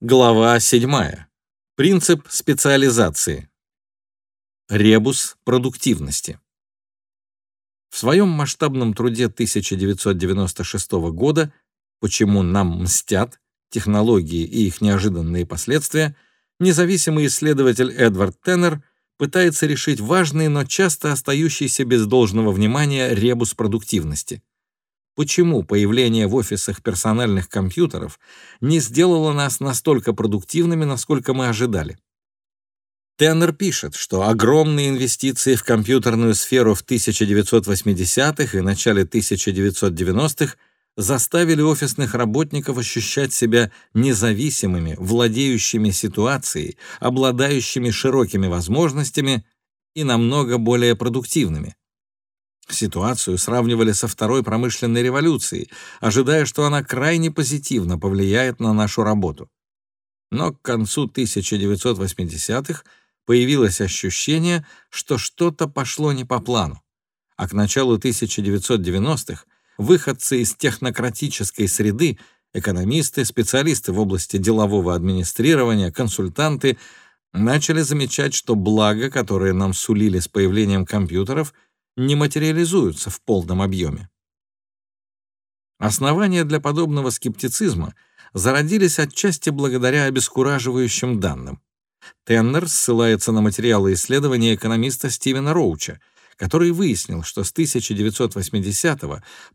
Глава 7. Принцип специализации. Ребус продуктивности. В своем масштабном труде 1996 года «Почему нам мстят. Технологии и их неожиданные последствия» независимый исследователь Эдвард Теннер пытается решить важный, но часто остающийся без должного внимания ребус продуктивности — почему появление в офисах персональных компьютеров не сделало нас настолько продуктивными, насколько мы ожидали. Теннер пишет, что огромные инвестиции в компьютерную сферу в 1980-х и начале 1990-х заставили офисных работников ощущать себя независимыми, владеющими ситуацией, обладающими широкими возможностями и намного более продуктивными. Ситуацию сравнивали со второй промышленной революцией, ожидая, что она крайне позитивно повлияет на нашу работу. Но к концу 1980-х появилось ощущение, что что-то пошло не по плану. А к началу 1990-х выходцы из технократической среды, экономисты, специалисты в области делового администрирования, консультанты, начали замечать, что благо, которое нам сулили с появлением компьютеров — не материализуются в полном объеме. Основания для подобного скептицизма зародились отчасти благодаря обескураживающим данным. Теннер ссылается на материалы исследования экономиста Стивена Роуча, который выяснил, что с 1980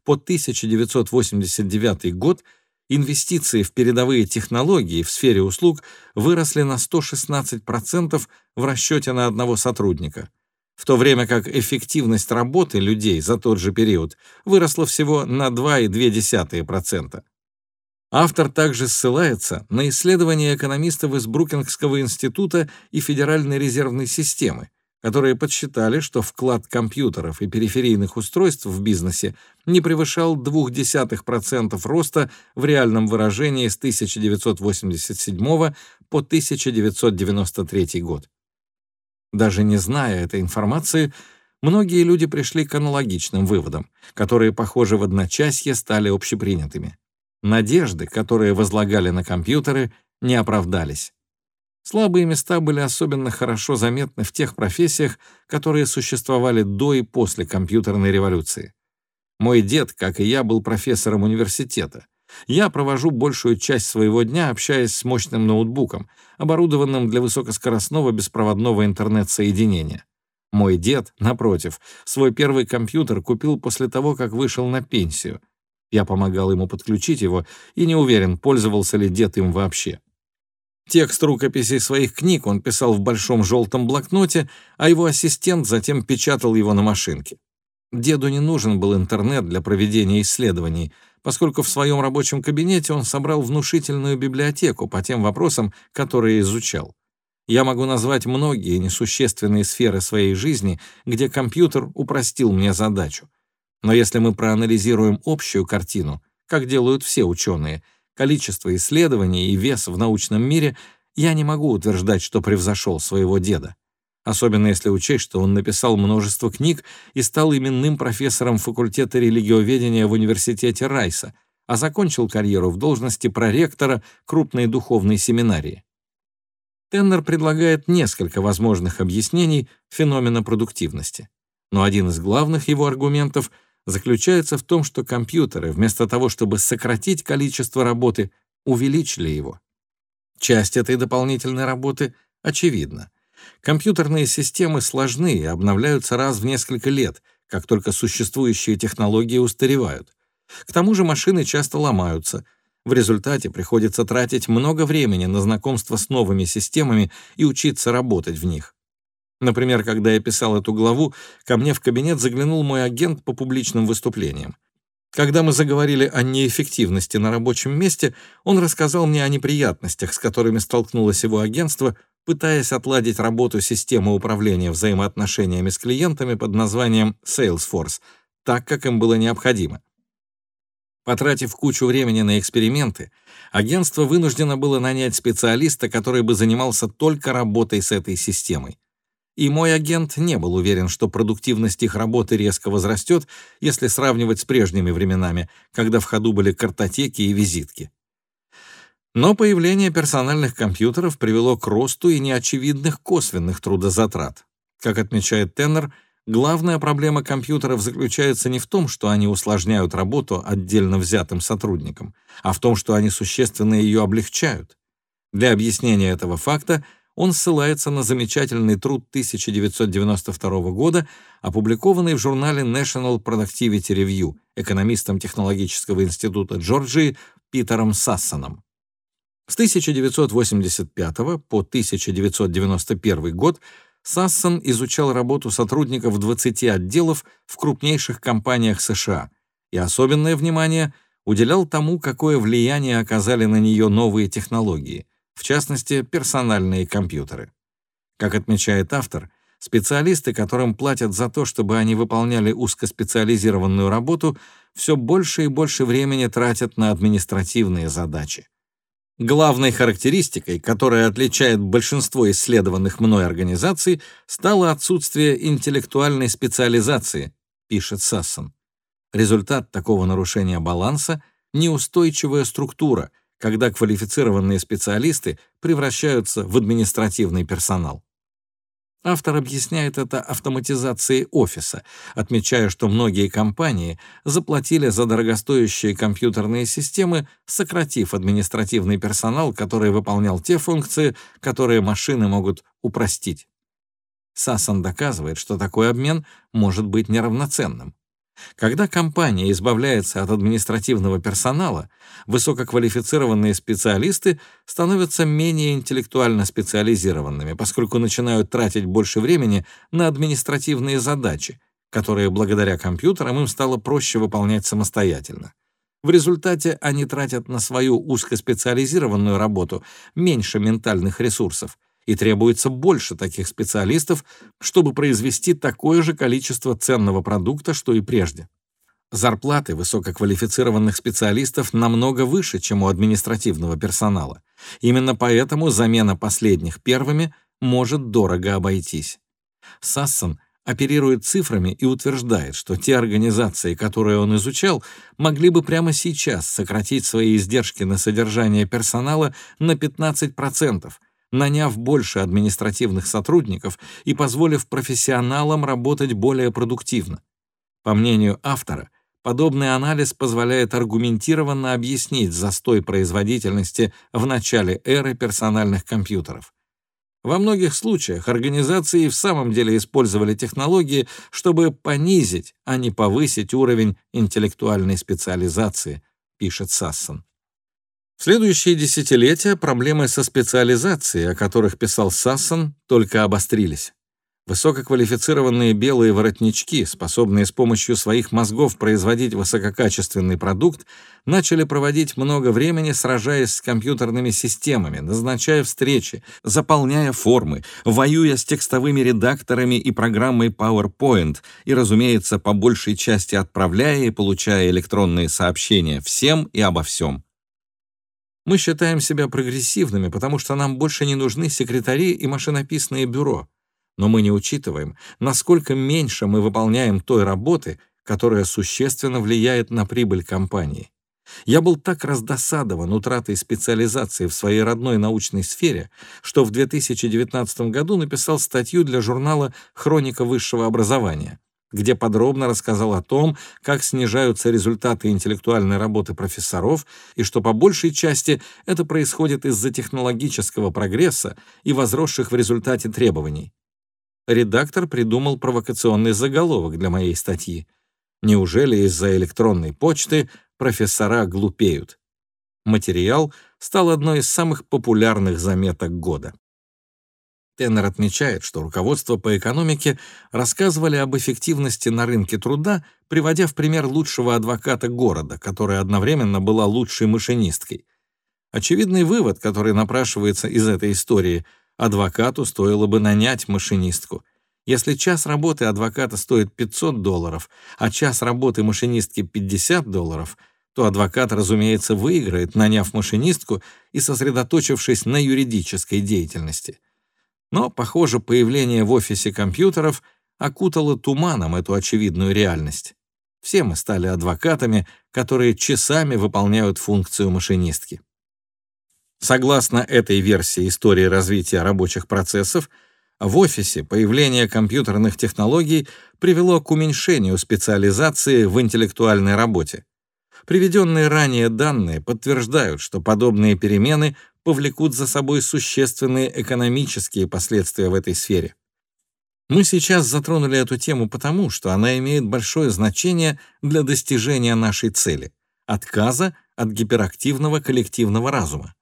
по 1989 год инвестиции в передовые технологии в сфере услуг выросли на 116% в расчете на одного сотрудника — в то время как эффективность работы людей за тот же период выросла всего на 2,2%. Автор также ссылается на исследования экономистов из Брукингского института и Федеральной резервной системы, которые подсчитали, что вклад компьютеров и периферийных устройств в бизнесе не превышал 0,2% роста в реальном выражении с 1987 по 1993 год. Даже не зная этой информации, многие люди пришли к аналогичным выводам, которые, похоже, в одночасье стали общепринятыми. Надежды, которые возлагали на компьютеры, не оправдались. Слабые места были особенно хорошо заметны в тех профессиях, которые существовали до и после компьютерной революции. Мой дед, как и я, был профессором университета, я провожу большую часть своего дня, общаясь с мощным ноутбуком, оборудованным для высокоскоростного беспроводного интернет-соединения. Мой дед, напротив, свой первый компьютер купил после того, как вышел на пенсию. Я помогал ему подключить его и не уверен, пользовался ли дед им вообще. Текст рукописей своих книг он писал в большом желтом блокноте, а его ассистент затем печатал его на машинке. Деду не нужен был интернет для проведения исследований — поскольку в своем рабочем кабинете он собрал внушительную библиотеку по тем вопросам, которые изучал. Я могу назвать многие несущественные сферы своей жизни, где компьютер упростил мне задачу. Но если мы проанализируем общую картину, как делают все ученые, количество исследований и вес в научном мире, я не могу утверждать, что превзошел своего деда особенно если учесть, что он написал множество книг и стал именным профессором факультета религиоведения в университете Райса, а закончил карьеру в должности проректора крупной духовной семинарии. Теннер предлагает несколько возможных объяснений феномена продуктивности. Но один из главных его аргументов заключается в том, что компьютеры, вместо того, чтобы сократить количество работы, увеличили его. Часть этой дополнительной работы очевидна. Компьютерные системы сложны и обновляются раз в несколько лет, как только существующие технологии устаревают. К тому же машины часто ломаются. В результате приходится тратить много времени на знакомство с новыми системами и учиться работать в них. Например, когда я писал эту главу, ко мне в кабинет заглянул мой агент по публичным выступлениям. Когда мы заговорили о неэффективности на рабочем месте, он рассказал мне о неприятностях, с которыми столкнулось его агентство пытаясь отладить работу системы управления взаимоотношениями с клиентами под названием Salesforce, так, как им было необходимо. Потратив кучу времени на эксперименты, агентство вынуждено было нанять специалиста, который бы занимался только работой с этой системой. И мой агент не был уверен, что продуктивность их работы резко возрастет, если сравнивать с прежними временами, когда в ходу были картотеки и визитки. Но появление персональных компьютеров привело к росту и неочевидных косвенных трудозатрат. Как отмечает Теннер, главная проблема компьютеров заключается не в том, что они усложняют работу отдельно взятым сотрудникам, а в том, что они существенно ее облегчают. Для объяснения этого факта он ссылается на замечательный труд 1992 года, опубликованный в журнале National Productivity Review экономистом Технологического института Джорджии Питером Сассоном. С 1985 по 1991 год Сассон изучал работу сотрудников 20 отделов в крупнейших компаниях США и особенное внимание уделял тому, какое влияние оказали на нее новые технологии, в частности, персональные компьютеры. Как отмечает автор, специалисты, которым платят за то, чтобы они выполняли узкоспециализированную работу, все больше и больше времени тратят на административные задачи. Главной характеристикой, которая отличает большинство исследованных мной организаций, стало отсутствие интеллектуальной специализации, пишет Сассон. Результат такого нарушения баланса — неустойчивая структура, когда квалифицированные специалисты превращаются в административный персонал. Автор объясняет это автоматизацией офиса, отмечая, что многие компании заплатили за дорогостоящие компьютерные системы, сократив административный персонал, который выполнял те функции, которые машины могут упростить. Сассан доказывает, что такой обмен может быть неравноценным. Когда компания избавляется от административного персонала, высококвалифицированные специалисты становятся менее интеллектуально специализированными, поскольку начинают тратить больше времени на административные задачи, которые благодаря компьютерам им стало проще выполнять самостоятельно. В результате они тратят на свою узкоспециализированную работу меньше ментальных ресурсов, и требуется больше таких специалистов, чтобы произвести такое же количество ценного продукта, что и прежде. Зарплаты высококвалифицированных специалистов намного выше, чем у административного персонала. Именно поэтому замена последних первыми может дорого обойтись. Сассон оперирует цифрами и утверждает, что те организации, которые он изучал, могли бы прямо сейчас сократить свои издержки на содержание персонала на 15%, наняв больше административных сотрудников и позволив профессионалам работать более продуктивно. По мнению автора, подобный анализ позволяет аргументированно объяснить застой производительности в начале эры персональных компьютеров. Во многих случаях организации в самом деле использовали технологии, чтобы понизить, а не повысить уровень интеллектуальной специализации, пишет Сассон. Следующие десятилетия проблемы со специализацией, о которых писал Сассон, только обострились. Высококвалифицированные белые воротнички, способные с помощью своих мозгов производить высококачественный продукт, начали проводить много времени, сражаясь с компьютерными системами, назначая встречи, заполняя формы, воюя с текстовыми редакторами и программой PowerPoint и, разумеется, по большей части отправляя и получая электронные сообщения всем и обо всем. Мы считаем себя прогрессивными, потому что нам больше не нужны секретари и машинописные бюро. Но мы не учитываем, насколько меньше мы выполняем той работы, которая существенно влияет на прибыль компании. Я был так раздосадован утратой специализации в своей родной научной сфере, что в 2019 году написал статью для журнала «Хроника высшего образования», где подробно рассказал о том, как снижаются результаты интеллектуальной работы профессоров и что по большей части это происходит из-за технологического прогресса и возросших в результате требований. Редактор придумал провокационный заголовок для моей статьи. Неужели из-за электронной почты профессора глупеют? Материал стал одной из самых популярных заметок года. Теннер отмечает, что руководство по экономике рассказывали об эффективности на рынке труда, приводя в пример лучшего адвоката города, которая одновременно была лучшей машинисткой. Очевидный вывод, который напрашивается из этой истории, адвокату стоило бы нанять машинистку. Если час работы адвоката стоит 500 долларов, а час работы машинистки 50 долларов, то адвокат, разумеется, выиграет, наняв машинистку и сосредоточившись на юридической деятельности. Но, похоже, появление в офисе компьютеров окутало туманом эту очевидную реальность. Все мы стали адвокатами, которые часами выполняют функцию машинистки. Согласно этой версии истории развития рабочих процессов, в офисе появление компьютерных технологий привело к уменьшению специализации в интеллектуальной работе. Приведенные ранее данные подтверждают, что подобные перемены повлекут за собой существенные экономические последствия в этой сфере. Мы сейчас затронули эту тему потому, что она имеет большое значение для достижения нашей цели — отказа от гиперактивного коллективного разума.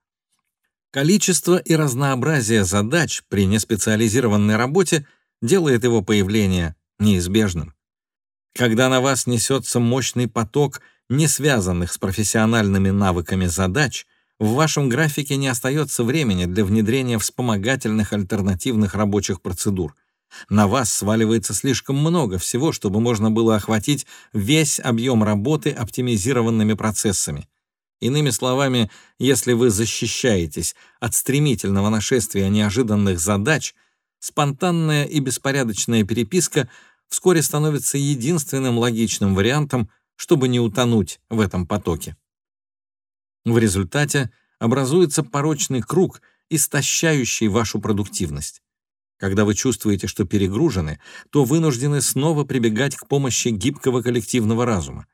Количество и разнообразие задач при неспециализированной работе делает его появление неизбежным. Когда на вас несется мощный поток не связанных с профессиональными навыками задач, в вашем графике не остается времени для внедрения вспомогательных альтернативных рабочих процедур. На вас сваливается слишком много всего, чтобы можно было охватить весь объем работы оптимизированными процессами. Иными словами, если вы защищаетесь от стремительного нашествия неожиданных задач, спонтанная и беспорядочная переписка вскоре становится единственным логичным вариантом, чтобы не утонуть в этом потоке. В результате образуется порочный круг, истощающий вашу продуктивность. Когда вы чувствуете, что перегружены, то вынуждены снова прибегать к помощи гибкого коллективного разума.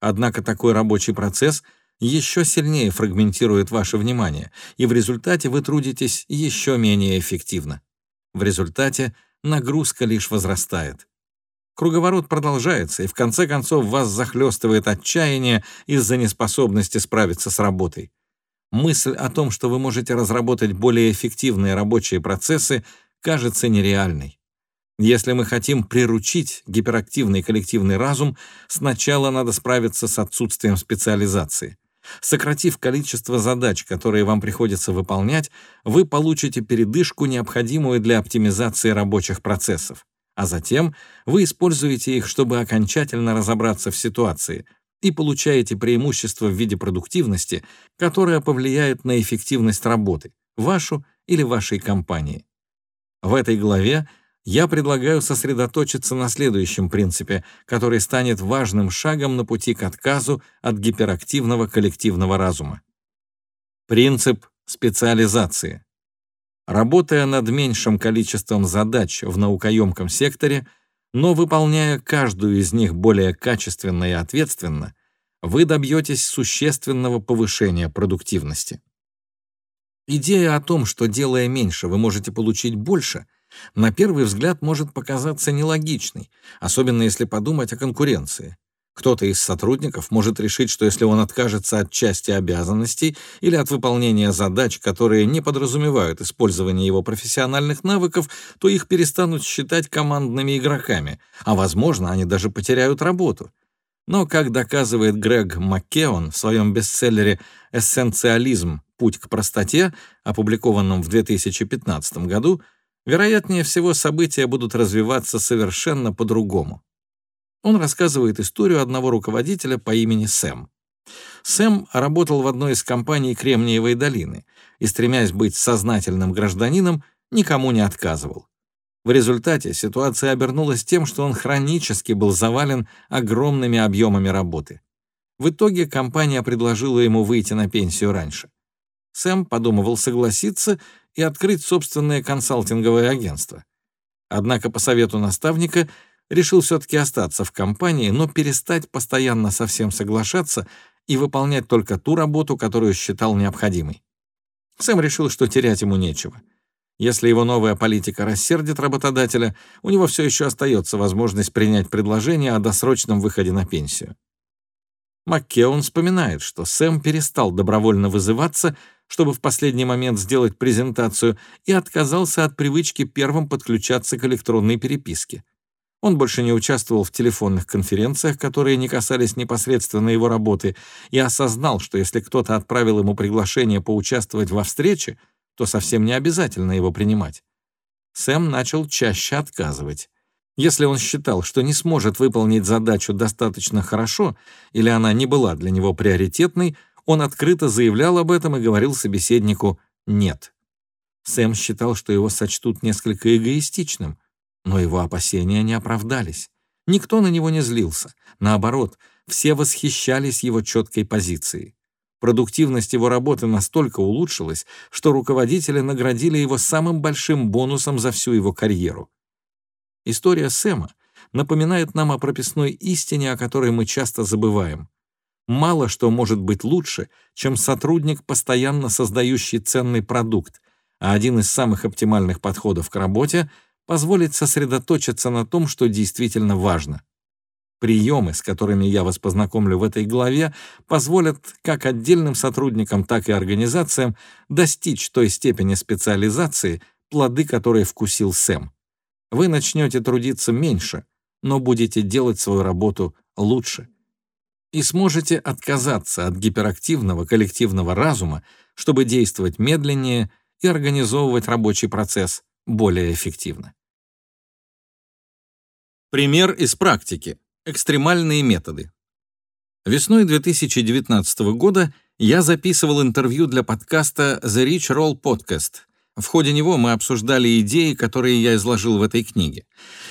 Однако такой рабочий процесс — еще сильнее фрагментирует ваше внимание, и в результате вы трудитесь еще менее эффективно. В результате нагрузка лишь возрастает. Круговорот продолжается, и в конце концов вас захлестывает отчаяние из-за неспособности справиться с работой. Мысль о том, что вы можете разработать более эффективные рабочие процессы, кажется нереальной. Если мы хотим приручить гиперактивный коллективный разум, сначала надо справиться с отсутствием специализации. Сократив количество задач, которые вам приходится выполнять, вы получите передышку, необходимую для оптимизации рабочих процессов. А затем вы используете их, чтобы окончательно разобраться в ситуации и получаете преимущество в виде продуктивности, которое повлияет на эффективность работы, вашу или вашей компании. В этой главе я предлагаю сосредоточиться на следующем принципе, который станет важным шагом на пути к отказу от гиперактивного коллективного разума. Принцип специализации. Работая над меньшим количеством задач в наукоемком секторе, но выполняя каждую из них более качественно и ответственно, вы добьетесь существенного повышения продуктивности. Идея о том, что делая меньше, вы можете получить больше, на первый взгляд может показаться нелогичной, особенно если подумать о конкуренции. Кто-то из сотрудников может решить, что если он откажется от части обязанностей или от выполнения задач, которые не подразумевают использование его профессиональных навыков, то их перестанут считать командными игроками, а, возможно, они даже потеряют работу. Но, как доказывает Грег Маккеон в своем бестселлере «Эссенциализм. Путь к простоте», опубликованном в 2015 году, вероятнее всего события будут развиваться совершенно по-другому. Он рассказывает историю одного руководителя по имени Сэм. Сэм работал в одной из компаний Кремниевой долины и, стремясь быть сознательным гражданином, никому не отказывал. В результате ситуация обернулась тем, что он хронически был завален огромными объемами работы. В итоге компания предложила ему выйти на пенсию раньше. Сэм подумывал согласиться и открыть собственное консалтинговое агентство. Однако по совету наставника решил все-таки остаться в компании, но перестать постоянно со всем соглашаться и выполнять только ту работу, которую считал необходимой. Сэм решил, что терять ему нечего. Если его новая политика рассердит работодателя, у него все еще остается возможность принять предложение о досрочном выходе на пенсию. Маккеон вспоминает, что Сэм перестал добровольно вызываться чтобы в последний момент сделать презентацию, и отказался от привычки первым подключаться к электронной переписке. Он больше не участвовал в телефонных конференциях, которые не касались непосредственно его работы, и осознал, что если кто-то отправил ему приглашение поучаствовать во встрече, то совсем не обязательно его принимать. Сэм начал чаще отказывать. Если он считал, что не сможет выполнить задачу достаточно хорошо или она не была для него приоритетной, он открыто заявлял об этом и говорил собеседнику «нет». Сэм считал, что его сочтут несколько эгоистичным, но его опасения не оправдались. Никто на него не злился. Наоборот, все восхищались его четкой позицией. Продуктивность его работы настолько улучшилась, что руководители наградили его самым большим бонусом за всю его карьеру. История Сэма напоминает нам о прописной истине, о которой мы часто забываем. Мало что может быть лучше, чем сотрудник, постоянно создающий ценный продукт, а один из самых оптимальных подходов к работе — позволить сосредоточиться на том, что действительно важно. Приемы, с которыми я вас познакомлю в этой главе, позволят как отдельным сотрудникам, так и организациям достичь той степени специализации, плоды которой вкусил Сэм. Вы начнете трудиться меньше, но будете делать свою работу лучше. И сможете отказаться от гиперактивного коллективного разума, чтобы действовать медленнее и организовывать рабочий процесс более эффективно. Пример из практики. Экстремальные методы. Весной 2019 года я записывал интервью для подкаста The Rich Roll Podcast. В ходе него мы обсуждали идеи, которые я изложил в этой книге.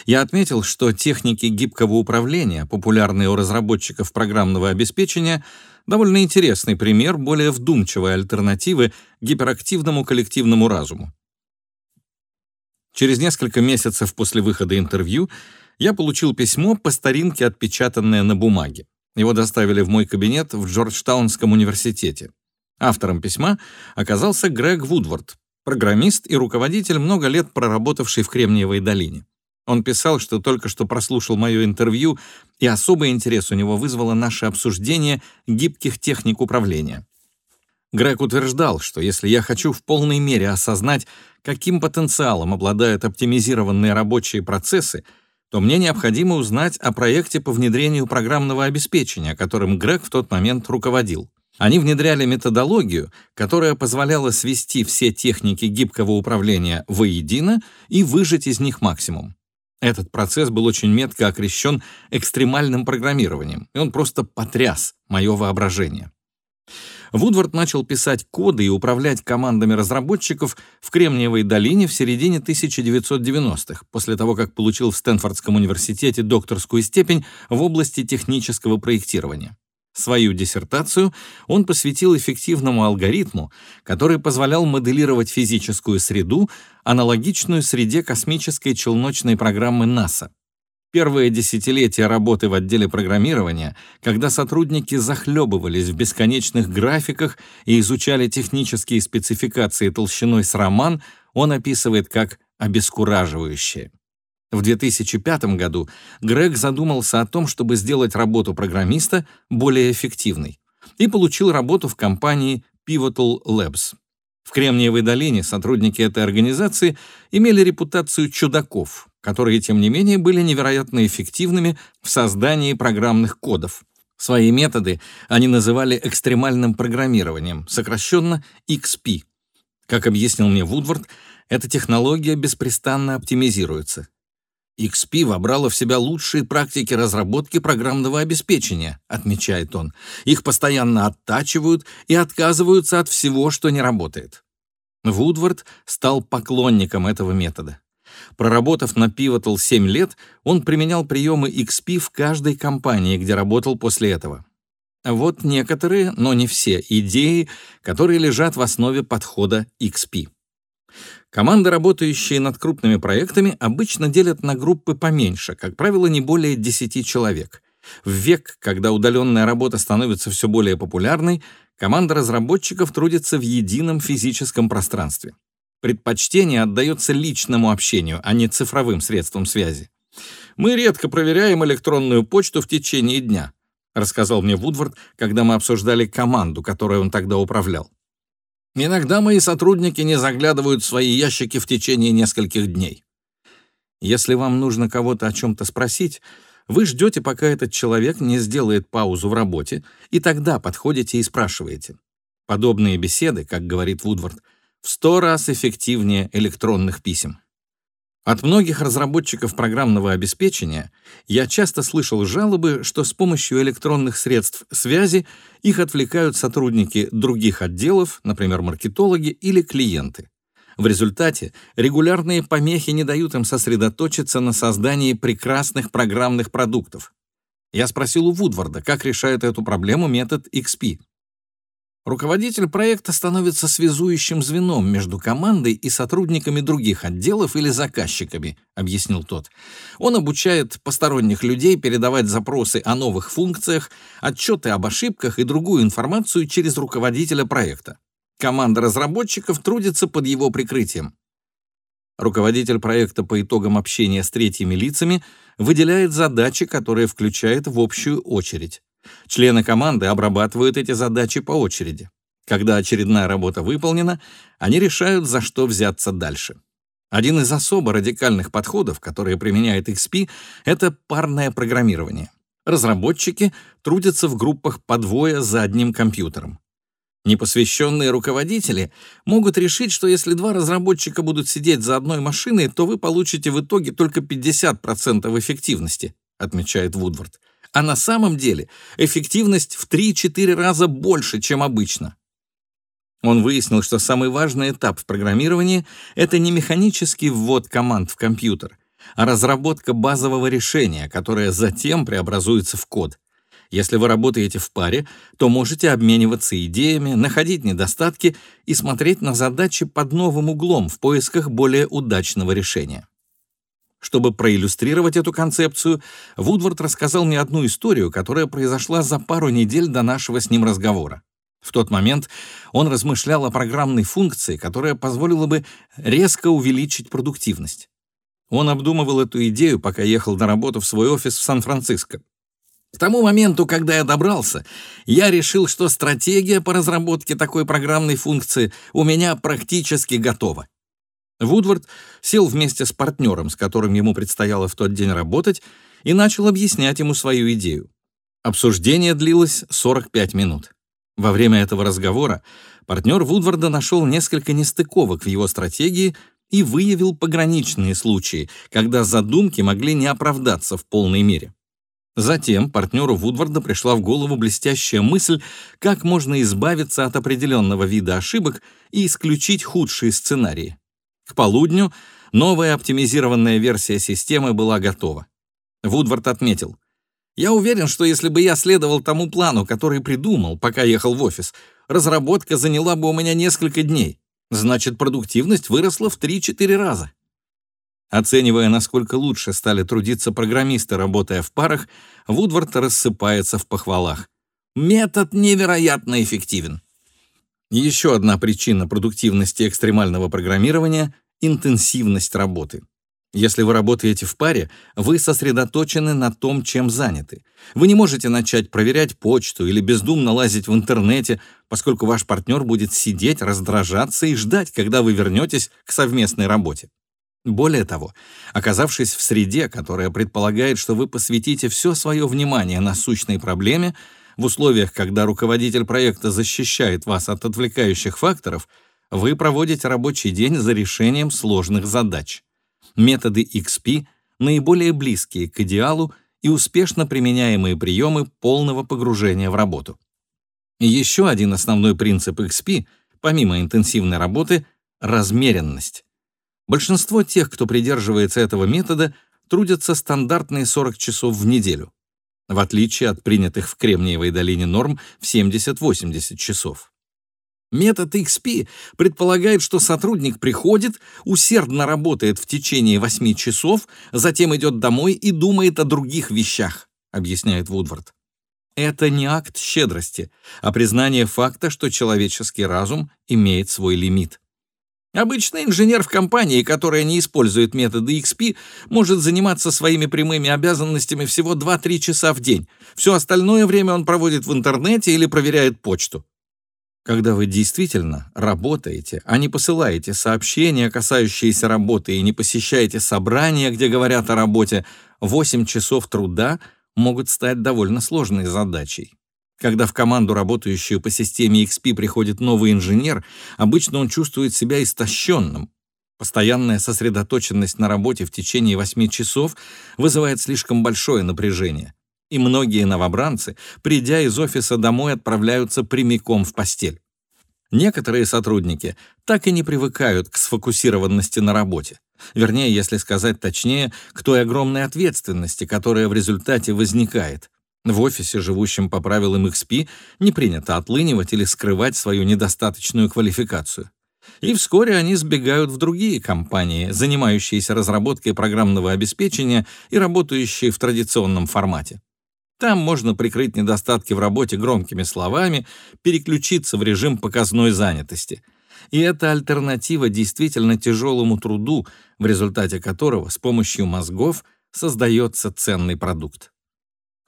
Я отметил, что техники гибкого управления, популярные у разработчиков программного обеспечения, довольно интересный пример более вдумчивой альтернативы гиперактивному коллективному разуму. Через несколько месяцев после выхода интервью я получил письмо по старинке, отпечатанное на бумаге. Его доставили в мой кабинет в Джорджтаунском университете. Автором письма оказался Грег Вудвард, программист и руководитель, много лет проработавший в Кремниевой долине. Он писал, что только что прослушал мое интервью, и особый интерес у него вызвало наше обсуждение гибких техник управления. Грег утверждал, что если я хочу в полной мере осознать, каким потенциалом обладают оптимизированные рабочие процессы, то мне необходимо узнать о проекте по внедрению программного обеспечения, которым Грег в тот момент руководил. Они внедряли методологию, которая позволяла свести все техники гибкого управления воедино и выжать из них максимум. Этот процесс был очень метко окрещен экстремальным программированием, и он просто потряс мое воображение. Вудвард начал писать коды и управлять командами разработчиков в Кремниевой долине в середине 1990-х, после того, как получил в Стэнфордском университете докторскую степень в области технического проектирования. Свою диссертацию он посвятил эффективному алгоритму, который позволял моделировать физическую среду, аналогичную среде космической челночной программы НАСА. Первые десятилетия работы в отделе программирования, когда сотрудники захлебывались в бесконечных графиках и изучали технические спецификации толщиной с роман, он описывает как обескураживающее. В 2005 году Грег задумался о том, чтобы сделать работу программиста более эффективной, и получил работу в компании Pivotal Labs. В Кремниевой долине сотрудники этой организации имели репутацию чудаков, которые, тем не менее, были невероятно эффективными в создании программных кодов. Свои методы они называли экстремальным программированием, сокращенно XP. Как объяснил мне Вудвард, эта технология беспрестанно оптимизируется. XP вобрала в себя лучшие практики разработки программного обеспечения, отмечает он. Их постоянно оттачивают и отказываются от всего, что не работает. Вудвард стал поклонником этого метода. Проработав на Pivotal 7 лет, он применял приемы XP в каждой компании, где работал после этого. Вот некоторые, но не все, идеи, которые лежат в основе подхода XP. Команды, работающие над крупными проектами, обычно делят на группы поменьше, как правило, не более 10 человек. В век, когда удаленная работа становится все более популярной, команда разработчиков трудится в едином физическом пространстве. Предпочтение отдается личному общению, а не цифровым средствам связи. «Мы редко проверяем электронную почту в течение дня», рассказал мне Вудвард, когда мы обсуждали команду, которой он тогда управлял. «Иногда мои сотрудники не заглядывают в свои ящики в течение нескольких дней. Если вам нужно кого-то о чем-то спросить, вы ждете, пока этот человек не сделает паузу в работе, и тогда подходите и спрашиваете. Подобные беседы, как говорит Вудвард, в сто раз эффективнее электронных писем. От многих разработчиков программного обеспечения я часто слышал жалобы, что с помощью электронных средств связи их отвлекают сотрудники других отделов, например, маркетологи или клиенты. В результате регулярные помехи не дают им сосредоточиться на создании прекрасных программных продуктов. Я спросил у Вудварда, как решает эту проблему метод XP. Руководитель проекта становится связующим звеном между командой и сотрудниками других отделов или заказчиками, объяснил тот. Он обучает посторонних людей передавать запросы о новых функциях, отчеты об ошибках и другую информацию через руководителя проекта. Команда разработчиков трудится под его прикрытием. Руководитель проекта по итогам общения с третьими лицами выделяет задачи, которые включает в общую очередь. Члены команды обрабатывают эти задачи по очереди. Когда очередная работа выполнена, они решают, за что взяться дальше. Один из особо радикальных подходов, которые применяет XP, это парное программирование. Разработчики трудятся в группах по двое за одним компьютером. Непосвященные руководители могут решить, что если два разработчика будут сидеть за одной машиной, то вы получите в итоге только 50% эффективности, отмечает Вудвард а на самом деле эффективность в 3-4 раза больше, чем обычно. Он выяснил, что самый важный этап в программировании — это не механический ввод команд в компьютер, а разработка базового решения, которое затем преобразуется в код. Если вы работаете в паре, то можете обмениваться идеями, находить недостатки и смотреть на задачи под новым углом в поисках более удачного решения. Чтобы проиллюстрировать эту концепцию, Вудвард рассказал мне одну историю, которая произошла за пару недель до нашего с ним разговора. В тот момент он размышлял о программной функции, которая позволила бы резко увеличить продуктивность. Он обдумывал эту идею, пока ехал на работу в свой офис в Сан-Франциско. К тому моменту, когда я добрался, я решил, что стратегия по разработке такой программной функции у меня практически готова. Вудвард сел вместе с партнером, с которым ему предстояло в тот день работать, и начал объяснять ему свою идею. Обсуждение длилось 45 минут. Во время этого разговора партнер Вудварда нашел несколько нестыковок в его стратегии и выявил пограничные случаи, когда задумки могли не оправдаться в полной мере. Затем партнеру Вудварда пришла в голову блестящая мысль, как можно избавиться от определенного вида ошибок и исключить худшие сценарии. К полудню новая оптимизированная версия системы была готова. Вудвард отметил, «Я уверен, что если бы я следовал тому плану, который придумал, пока ехал в офис, разработка заняла бы у меня несколько дней. Значит, продуктивность выросла в 3-4 раза». Оценивая, насколько лучше стали трудиться программисты, работая в парах, Вудвард рассыпается в похвалах. «Метод невероятно эффективен. Еще одна причина продуктивности экстремального программирования — интенсивность работы. Если вы работаете в паре, вы сосредоточены на том, чем заняты. Вы не можете начать проверять почту или бездумно лазить в интернете, поскольку ваш партнер будет сидеть, раздражаться и ждать, когда вы вернетесь к совместной работе. Более того, оказавшись в среде, которая предполагает, что вы посвятите все свое внимание насущной проблеме, в условиях, когда руководитель проекта защищает вас от отвлекающих факторов, вы проводите рабочий день за решением сложных задач. Методы XP наиболее близкие к идеалу и успешно применяемые приемы полного погружения в работу. еще один основной принцип XP, помимо интенсивной работы, — размеренность. Большинство тех, кто придерживается этого метода, трудятся стандартные 40 часов в неделю в отличие от принятых в Кремниевой долине норм в 70-80 часов. Метод XP предполагает, что сотрудник приходит, усердно работает в течение 8 часов, затем идет домой и думает о других вещах, объясняет Вудвард. Это не акт щедрости, а признание факта, что человеческий разум имеет свой лимит. Обычный инженер в компании, которая не использует методы XP, может заниматься своими прямыми обязанностями всего 2-3 часа в день. Все остальное время он проводит в интернете или проверяет почту. Когда вы действительно работаете, а не посылаете сообщения, касающиеся работы, и не посещаете собрания, где говорят о работе, 8 часов труда могут стать довольно сложной задачей. Когда в команду, работающую по системе XP, приходит новый инженер, обычно он чувствует себя истощенным. Постоянная сосредоточенность на работе в течение 8 часов вызывает слишком большое напряжение. И многие новобранцы, придя из офиса домой, отправляются прямиком в постель. Некоторые сотрудники так и не привыкают к сфокусированности на работе. Вернее, если сказать точнее, к той огромной ответственности, которая в результате возникает. В офисе, живущем по правилам XP, не принято отлынивать или скрывать свою недостаточную квалификацию. И вскоре они сбегают в другие компании, занимающиеся разработкой программного обеспечения и работающие в традиционном формате. Там можно прикрыть недостатки в работе громкими словами, переключиться в режим показной занятости. И это альтернатива действительно тяжелому труду, в результате которого с помощью мозгов создается ценный продукт.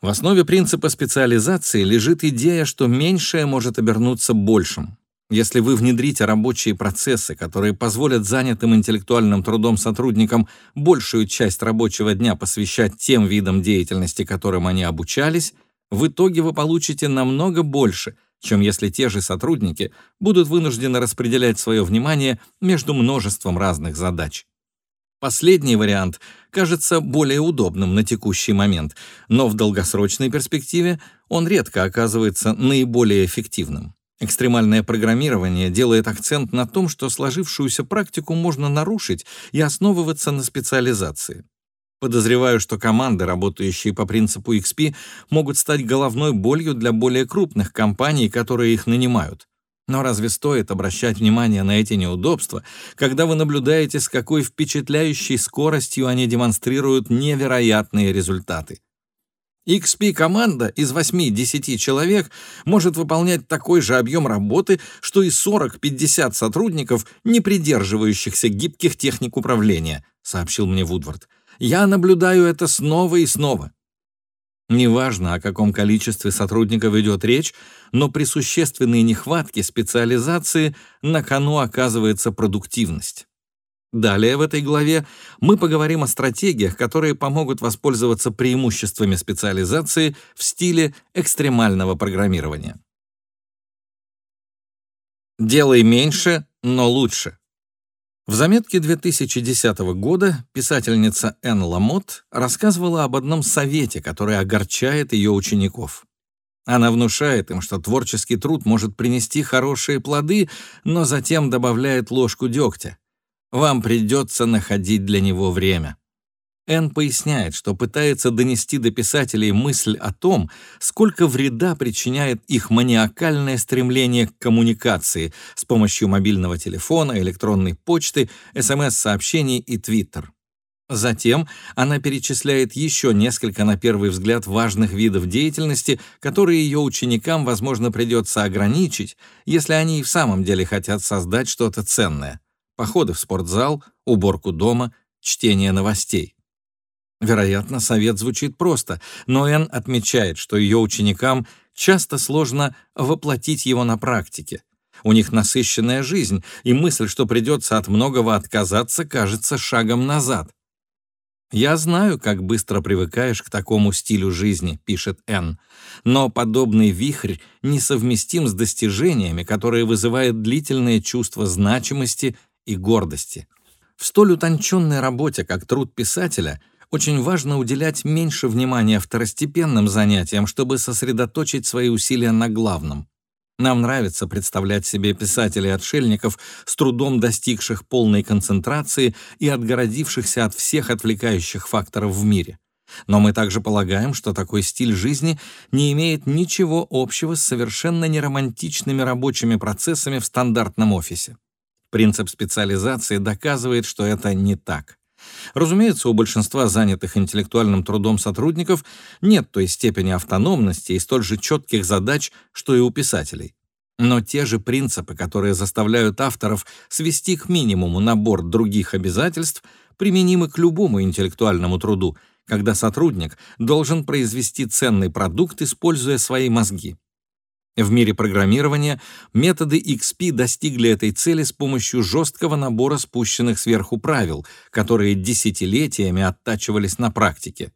В основе принципа специализации лежит идея, что меньшее может обернуться большим. Если вы внедрите рабочие процессы, которые позволят занятым интеллектуальным трудом сотрудникам большую часть рабочего дня посвящать тем видам деятельности, которым они обучались, в итоге вы получите намного больше, чем если те же сотрудники будут вынуждены распределять свое внимание между множеством разных задач. Последний вариант кажется более удобным на текущий момент, но в долгосрочной перспективе он редко оказывается наиболее эффективным. Экстремальное программирование делает акцент на том, что сложившуюся практику можно нарушить и основываться на специализации. Подозреваю, что команды, работающие по принципу XP, могут стать головной болью для более крупных компаний, которые их нанимают. Но разве стоит обращать внимание на эти неудобства, когда вы наблюдаете, с какой впечатляющей скоростью они демонстрируют невероятные результаты? XP-команда из 8-10 человек может выполнять такой же объем работы, что и 40-50 сотрудников, не придерживающихся гибких техник управления, сообщил мне Вудвард. Я наблюдаю это снова и снова. Неважно, о каком количестве сотрудников идет речь, но при существенной нехватке специализации на кону оказывается продуктивность. Далее в этой главе мы поговорим о стратегиях, которые помогут воспользоваться преимуществами специализации в стиле экстремального программирования. Делай меньше, но лучше. В заметке 2010 года писательница Энн Ламот рассказывала об одном совете, который огорчает ее учеников. Она внушает им, что творческий труд может принести хорошие плоды, но затем добавляет ложку дегтя. Вам придется находить для него время. Энн поясняет, что пытается донести до писателей мысль о том, сколько вреда причиняет их маниакальное стремление к коммуникации с помощью мобильного телефона, электронной почты, СМС-сообщений и Твиттер. Затем она перечисляет еще несколько, на первый взгляд, важных видов деятельности, которые ее ученикам, возможно, придется ограничить, если они и в самом деле хотят создать что-то ценное походы в спортзал, уборку дома, чтение новостей. Вероятно, совет звучит просто, но Энн отмечает, что ее ученикам часто сложно воплотить его на практике. У них насыщенная жизнь, и мысль, что придется от многого отказаться, кажется шагом назад. «Я знаю, как быстро привыкаешь к такому стилю жизни», — пишет Энн, «но подобный вихрь несовместим с достижениями, которые вызывают длительное чувство значимости и гордости. В столь утонченной работе, как труд писателя, очень важно уделять меньше внимания второстепенным занятиям, чтобы сосредоточить свои усилия на главном. Нам нравится представлять себе писателей-отшельников, с трудом достигших полной концентрации и отгородившихся от всех отвлекающих факторов в мире. Но мы также полагаем, что такой стиль жизни не имеет ничего общего с совершенно неромантичными рабочими процессами в стандартном офисе. Принцип специализации доказывает, что это не так. Разумеется, у большинства занятых интеллектуальным трудом сотрудников нет той степени автономности и столь же четких задач, что и у писателей. Но те же принципы, которые заставляют авторов свести к минимуму набор других обязательств, применимы к любому интеллектуальному труду, когда сотрудник должен произвести ценный продукт, используя свои мозги. В мире программирования методы XP достигли этой цели с помощью жесткого набора спущенных сверху правил, которые десятилетиями оттачивались на практике.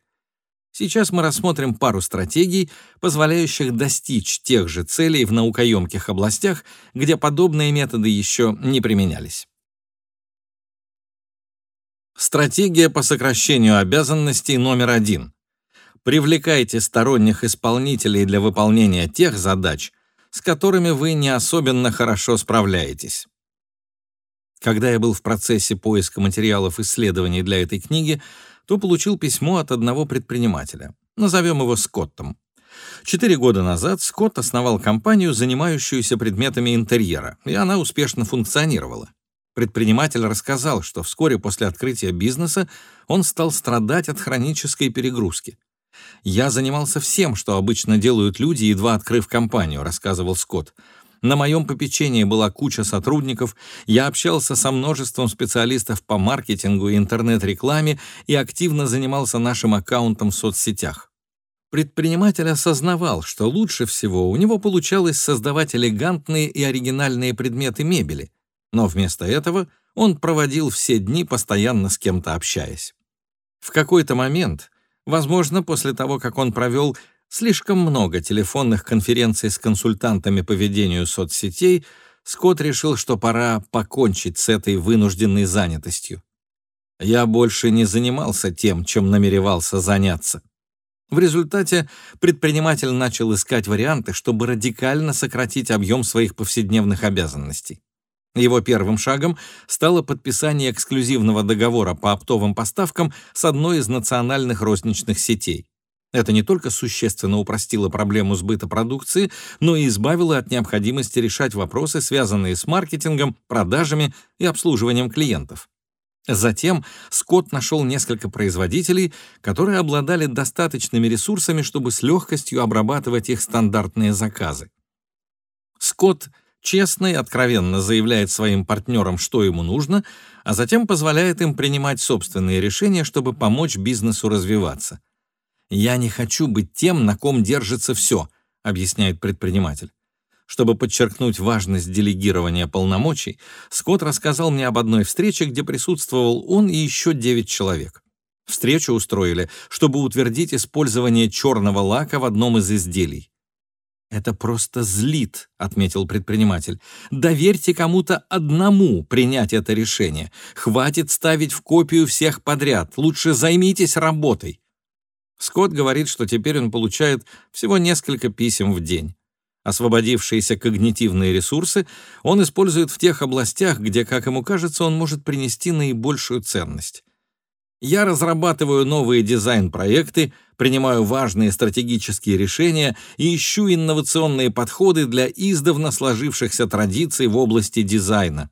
Сейчас мы рассмотрим пару стратегий, позволяющих достичь тех же целей в наукоемких областях, где подобные методы еще не применялись. Стратегия по сокращению обязанностей номер один. Привлекайте сторонних исполнителей для выполнения тех задач, с которыми вы не особенно хорошо справляетесь. Когда я был в процессе поиска материалов исследований для этой книги, то получил письмо от одного предпринимателя. Назовем его Скоттом. Четыре года назад Скотт основал компанию, занимающуюся предметами интерьера, и она успешно функционировала. Предприниматель рассказал, что вскоре после открытия бизнеса он стал страдать от хронической перегрузки. «Я занимался всем, что обычно делают люди, едва открыв компанию», — рассказывал Скотт. На моем попечении была куча сотрудников, я общался со множеством специалистов по маркетингу и интернет-рекламе и активно занимался нашим аккаунтом в соцсетях. Предприниматель осознавал, что лучше всего у него получалось создавать элегантные и оригинальные предметы мебели, но вместо этого он проводил все дни, постоянно с кем-то общаясь. В какой-то момент, возможно, после того, как он провел слишком много телефонных конференций с консультантами по ведению соцсетей, Скотт решил, что пора покончить с этой вынужденной занятостью. Я больше не занимался тем, чем намеревался заняться. В результате предприниматель начал искать варианты, чтобы радикально сократить объем своих повседневных обязанностей. Его первым шагом стало подписание эксклюзивного договора по оптовым поставкам с одной из национальных розничных сетей. Это не только существенно упростило проблему сбыта продукции, но и избавило от необходимости решать вопросы, связанные с маркетингом, продажами и обслуживанием клиентов. Затем Скотт нашел несколько производителей, которые обладали достаточными ресурсами, чтобы с легкостью обрабатывать их стандартные заказы. Скотт честно и откровенно заявляет своим партнерам, что ему нужно, а затем позволяет им принимать собственные решения, чтобы помочь бизнесу развиваться. «Я не хочу быть тем, на ком держится все», — объясняет предприниматель. Чтобы подчеркнуть важность делегирования полномочий, Скотт рассказал мне об одной встрече, где присутствовал он и еще девять человек. Встречу устроили, чтобы утвердить использование черного лака в одном из изделий. «Это просто злит», — отметил предприниматель. «Доверьте кому-то одному принять это решение. Хватит ставить в копию всех подряд. Лучше займитесь работой». Скотт говорит, что теперь он получает всего несколько писем в день. Освободившиеся когнитивные ресурсы он использует в тех областях, где, как ему кажется, он может принести наибольшую ценность. Я разрабатываю новые дизайн-проекты, принимаю важные стратегические решения и ищу инновационные подходы для издавна сложившихся традиций в области дизайна.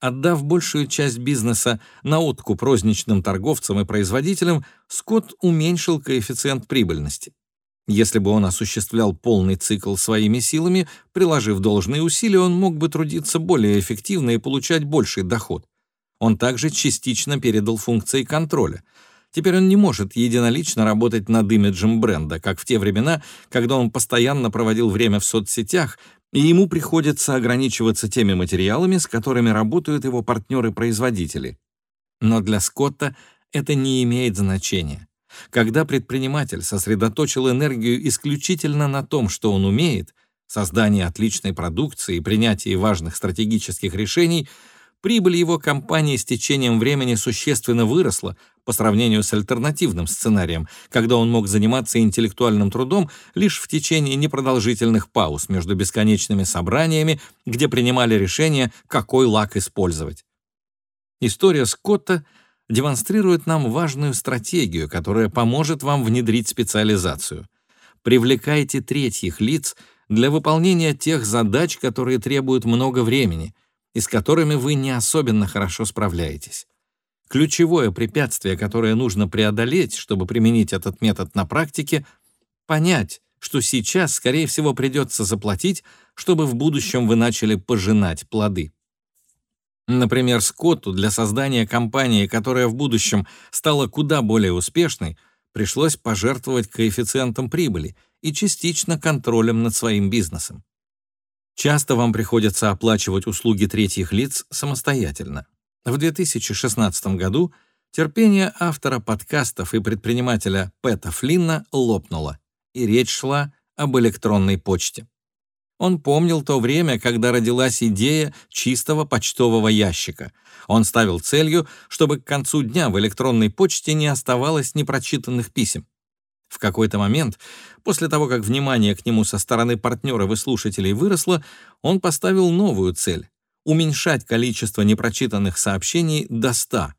Отдав большую часть бизнеса на откуп розничным торговцам и производителям, Скотт уменьшил коэффициент прибыльности. Если бы он осуществлял полный цикл своими силами, приложив должные усилия, он мог бы трудиться более эффективно и получать больший доход. Он также частично передал функции контроля. Теперь он не может единолично работать над имиджем бренда, как в те времена, когда он постоянно проводил время в соцсетях и ему приходится ограничиваться теми материалами, с которыми работают его партнеры-производители. Но для Скотта это не имеет значения. Когда предприниматель сосредоточил энергию исключительно на том, что он умеет, создание отличной продукции и принятие важных стратегических решений — Прибыль его компании с течением времени существенно выросла по сравнению с альтернативным сценарием, когда он мог заниматься интеллектуальным трудом лишь в течение непродолжительных пауз между бесконечными собраниями, где принимали решение, какой лак использовать. История Скотта демонстрирует нам важную стратегию, которая поможет вам внедрить специализацию. Привлекайте третьих лиц для выполнения тех задач, которые требуют много времени — и с которыми вы не особенно хорошо справляетесь. Ключевое препятствие, которое нужно преодолеть, чтобы применить этот метод на практике, понять, что сейчас, скорее всего, придется заплатить, чтобы в будущем вы начали пожинать плоды. Например, Скотту для создания компании, которая в будущем стала куда более успешной, пришлось пожертвовать коэффициентом прибыли и частично контролем над своим бизнесом. Часто вам приходится оплачивать услуги третьих лиц самостоятельно. В 2016 году терпение автора подкастов и предпринимателя Пэта Флинна лопнуло, и речь шла об электронной почте. Он помнил то время, когда родилась идея чистого почтового ящика. Он ставил целью, чтобы к концу дня в электронной почте не оставалось непрочитанных писем. В какой-то момент, после того, как внимание к нему со стороны партнеров и слушателей выросло, он поставил новую цель — уменьшать количество непрочитанных сообщений до 100.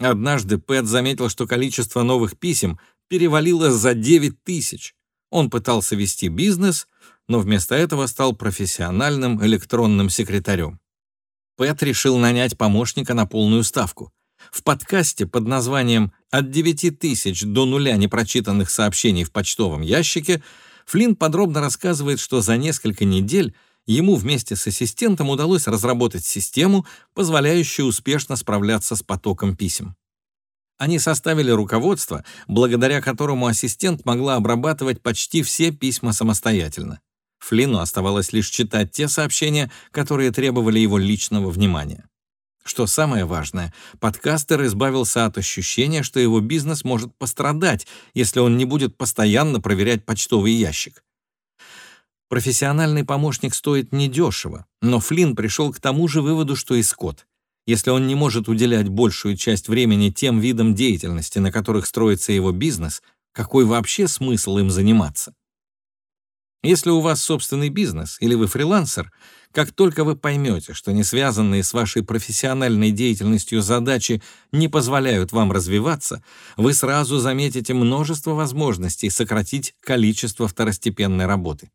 Однажды Пэт заметил, что количество новых писем перевалило за 9 тысяч. Он пытался вести бизнес, но вместо этого стал профессиональным электронным секретарем. Пэт решил нанять помощника на полную ставку. В подкасте под названием «От 9 тысяч до нуля непрочитанных сообщений в почтовом ящике» Флинн подробно рассказывает, что за несколько недель ему вместе с ассистентом удалось разработать систему, позволяющую успешно справляться с потоком писем. Они составили руководство, благодаря которому ассистент могла обрабатывать почти все письма самостоятельно. Флину оставалось лишь читать те сообщения, которые требовали его личного внимания. Что самое важное, подкастер избавился от ощущения, что его бизнес может пострадать, если он не будет постоянно проверять почтовый ящик. Профессиональный помощник стоит недешево, но Флинн пришел к тому же выводу, что и Скотт. Если он не может уделять большую часть времени тем видам деятельности, на которых строится его бизнес, какой вообще смысл им заниматься? Если у вас собственный бизнес или вы фрилансер, как только вы поймете, что не связанные с вашей профессиональной деятельностью задачи не позволяют вам развиваться, вы сразу заметите множество возможностей сократить количество второстепенной работы.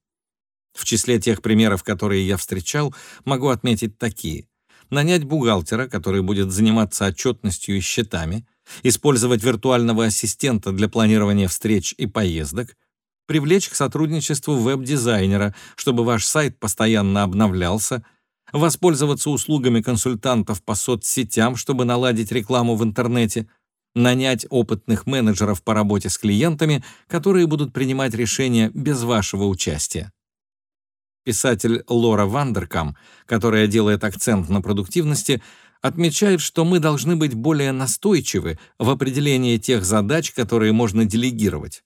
В числе тех примеров, которые я встречал, могу отметить такие. Нанять бухгалтера, который будет заниматься отчетностью и счетами, использовать виртуального ассистента для планирования встреч и поездок, привлечь к сотрудничеству веб-дизайнера, чтобы ваш сайт постоянно обновлялся, воспользоваться услугами консультантов по соцсетям, чтобы наладить рекламу в интернете, нанять опытных менеджеров по работе с клиентами, которые будут принимать решения без вашего участия. Писатель Лора Вандеркам, которая делает акцент на продуктивности, отмечает, что мы должны быть более настойчивы в определении тех задач, которые можно делегировать.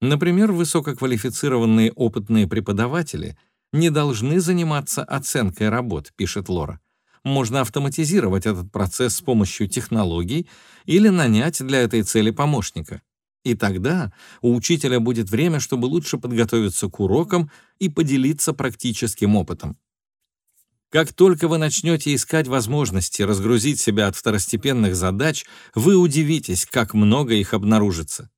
Например, высококвалифицированные опытные преподаватели не должны заниматься оценкой работ, пишет Лора. Можно автоматизировать этот процесс с помощью технологий или нанять для этой цели помощника. И тогда у учителя будет время, чтобы лучше подготовиться к урокам и поделиться практическим опытом. Как только вы начнете искать возможности разгрузить себя от второстепенных задач, вы удивитесь, как много их обнаружится.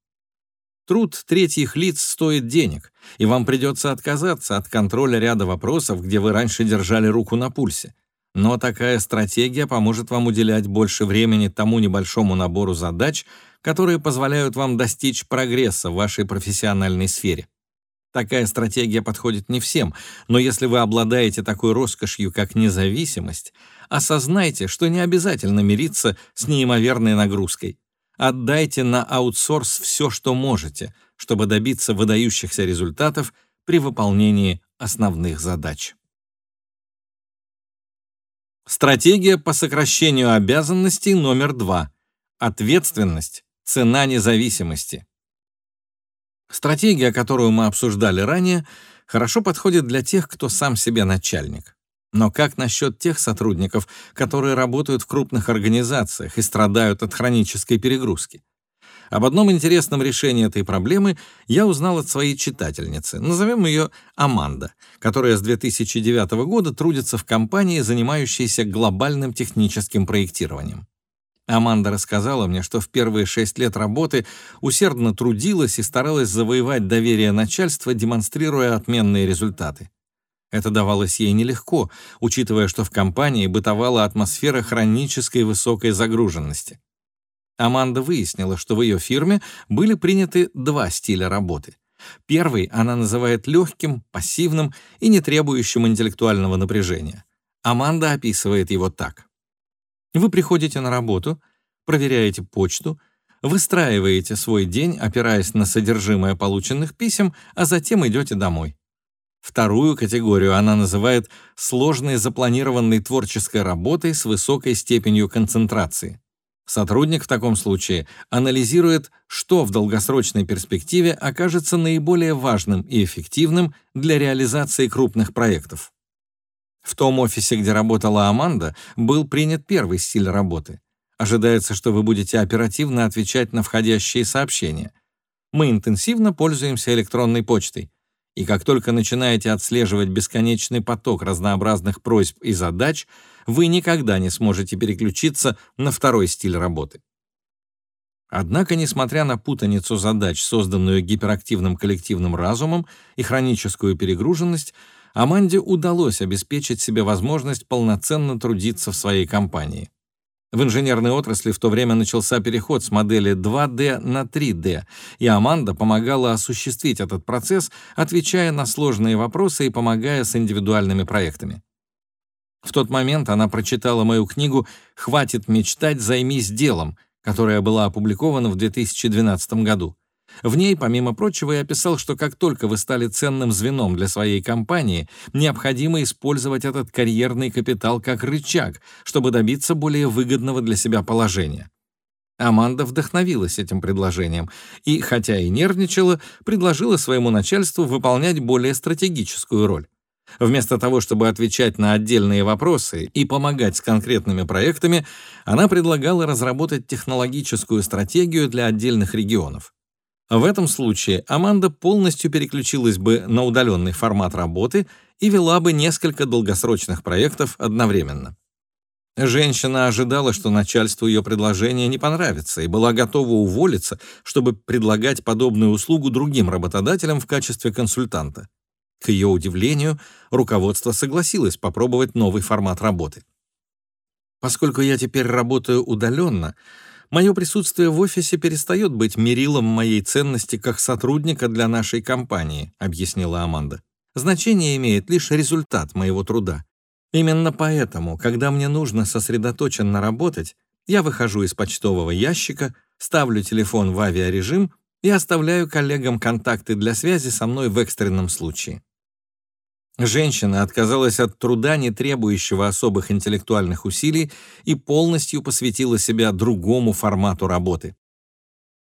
Труд третьих лиц стоит денег, и вам придется отказаться от контроля ряда вопросов, где вы раньше держали руку на пульсе. Но такая стратегия поможет вам уделять больше времени тому небольшому набору задач, которые позволяют вам достичь прогресса в вашей профессиональной сфере. Такая стратегия подходит не всем, но если вы обладаете такой роскошью, как независимость, осознайте, что не обязательно мириться с неимоверной нагрузкой. Отдайте на аутсорс все, что можете, чтобы добиться выдающихся результатов при выполнении основных задач. Стратегия по сокращению обязанностей номер два. Ответственность – цена независимости. Стратегия, которую мы обсуждали ранее, хорошо подходит для тех, кто сам себе начальник. Но как насчет тех сотрудников, которые работают в крупных организациях и страдают от хронической перегрузки? Об одном интересном решении этой проблемы я узнал от своей читательницы, назовем ее Аманда, которая с 2009 года трудится в компании, занимающейся глобальным техническим проектированием. Аманда рассказала мне, что в первые шесть лет работы усердно трудилась и старалась завоевать доверие начальства, демонстрируя отменные результаты. Это давалось ей нелегко, учитывая, что в компании бытовала атмосфера хронической высокой загруженности. Аманда выяснила, что в ее фирме были приняты два стиля работы. Первый она называет легким, пассивным и не требующим интеллектуального напряжения. Аманда описывает его так. Вы приходите на работу, проверяете почту, выстраиваете свой день, опираясь на содержимое полученных писем, а затем идете домой. Вторую категорию она называет сложной запланированной творческой работой с высокой степенью концентрации. Сотрудник в таком случае анализирует, что в долгосрочной перспективе окажется наиболее важным и эффективным для реализации крупных проектов. В том офисе, где работала Аманда, был принят первый стиль работы. Ожидается, что вы будете оперативно отвечать на входящие сообщения. Мы интенсивно пользуемся электронной почтой и как только начинаете отслеживать бесконечный поток разнообразных просьб и задач, вы никогда не сможете переключиться на второй стиль работы. Однако, несмотря на путаницу задач, созданную гиперактивным коллективным разумом и хроническую перегруженность, Аманде удалось обеспечить себе возможность полноценно трудиться в своей компании. В инженерной отрасли в то время начался переход с модели 2D на 3D, и Аманда помогала осуществить этот процесс, отвечая на сложные вопросы и помогая с индивидуальными проектами. В тот момент она прочитала мою книгу «Хватит мечтать, займись делом», которая была опубликована в 2012 году. В ней, помимо прочего, я описал, что как только вы стали ценным звеном для своей компании, необходимо использовать этот карьерный капитал как рычаг, чтобы добиться более выгодного для себя положения. Аманда вдохновилась этим предложением и, хотя и нервничала, предложила своему начальству выполнять более стратегическую роль. Вместо того, чтобы отвечать на отдельные вопросы и помогать с конкретными проектами, она предлагала разработать технологическую стратегию для отдельных регионов. В этом случае Аманда полностью переключилась бы на удаленный формат работы и вела бы несколько долгосрочных проектов одновременно. Женщина ожидала, что начальству ее предложение не понравится и была готова уволиться, чтобы предлагать подобную услугу другим работодателям в качестве консультанта. К ее удивлению, руководство согласилось попробовать новый формат работы. Поскольку я теперь работаю удаленно, мое присутствие в офисе перестает быть мерилом моей ценности как сотрудника для нашей компании, объяснила Аманда. Значение имеет лишь результат моего труда. Именно поэтому, когда мне нужно сосредоточенно работать, я выхожу из почтового ящика, ставлю телефон в авиарежим и оставляю коллегам контакты для связи со мной в экстренном случае. Женщина отказалась от труда, не требующего особых интеллектуальных усилий, и полностью посвятила себя другому формату работы.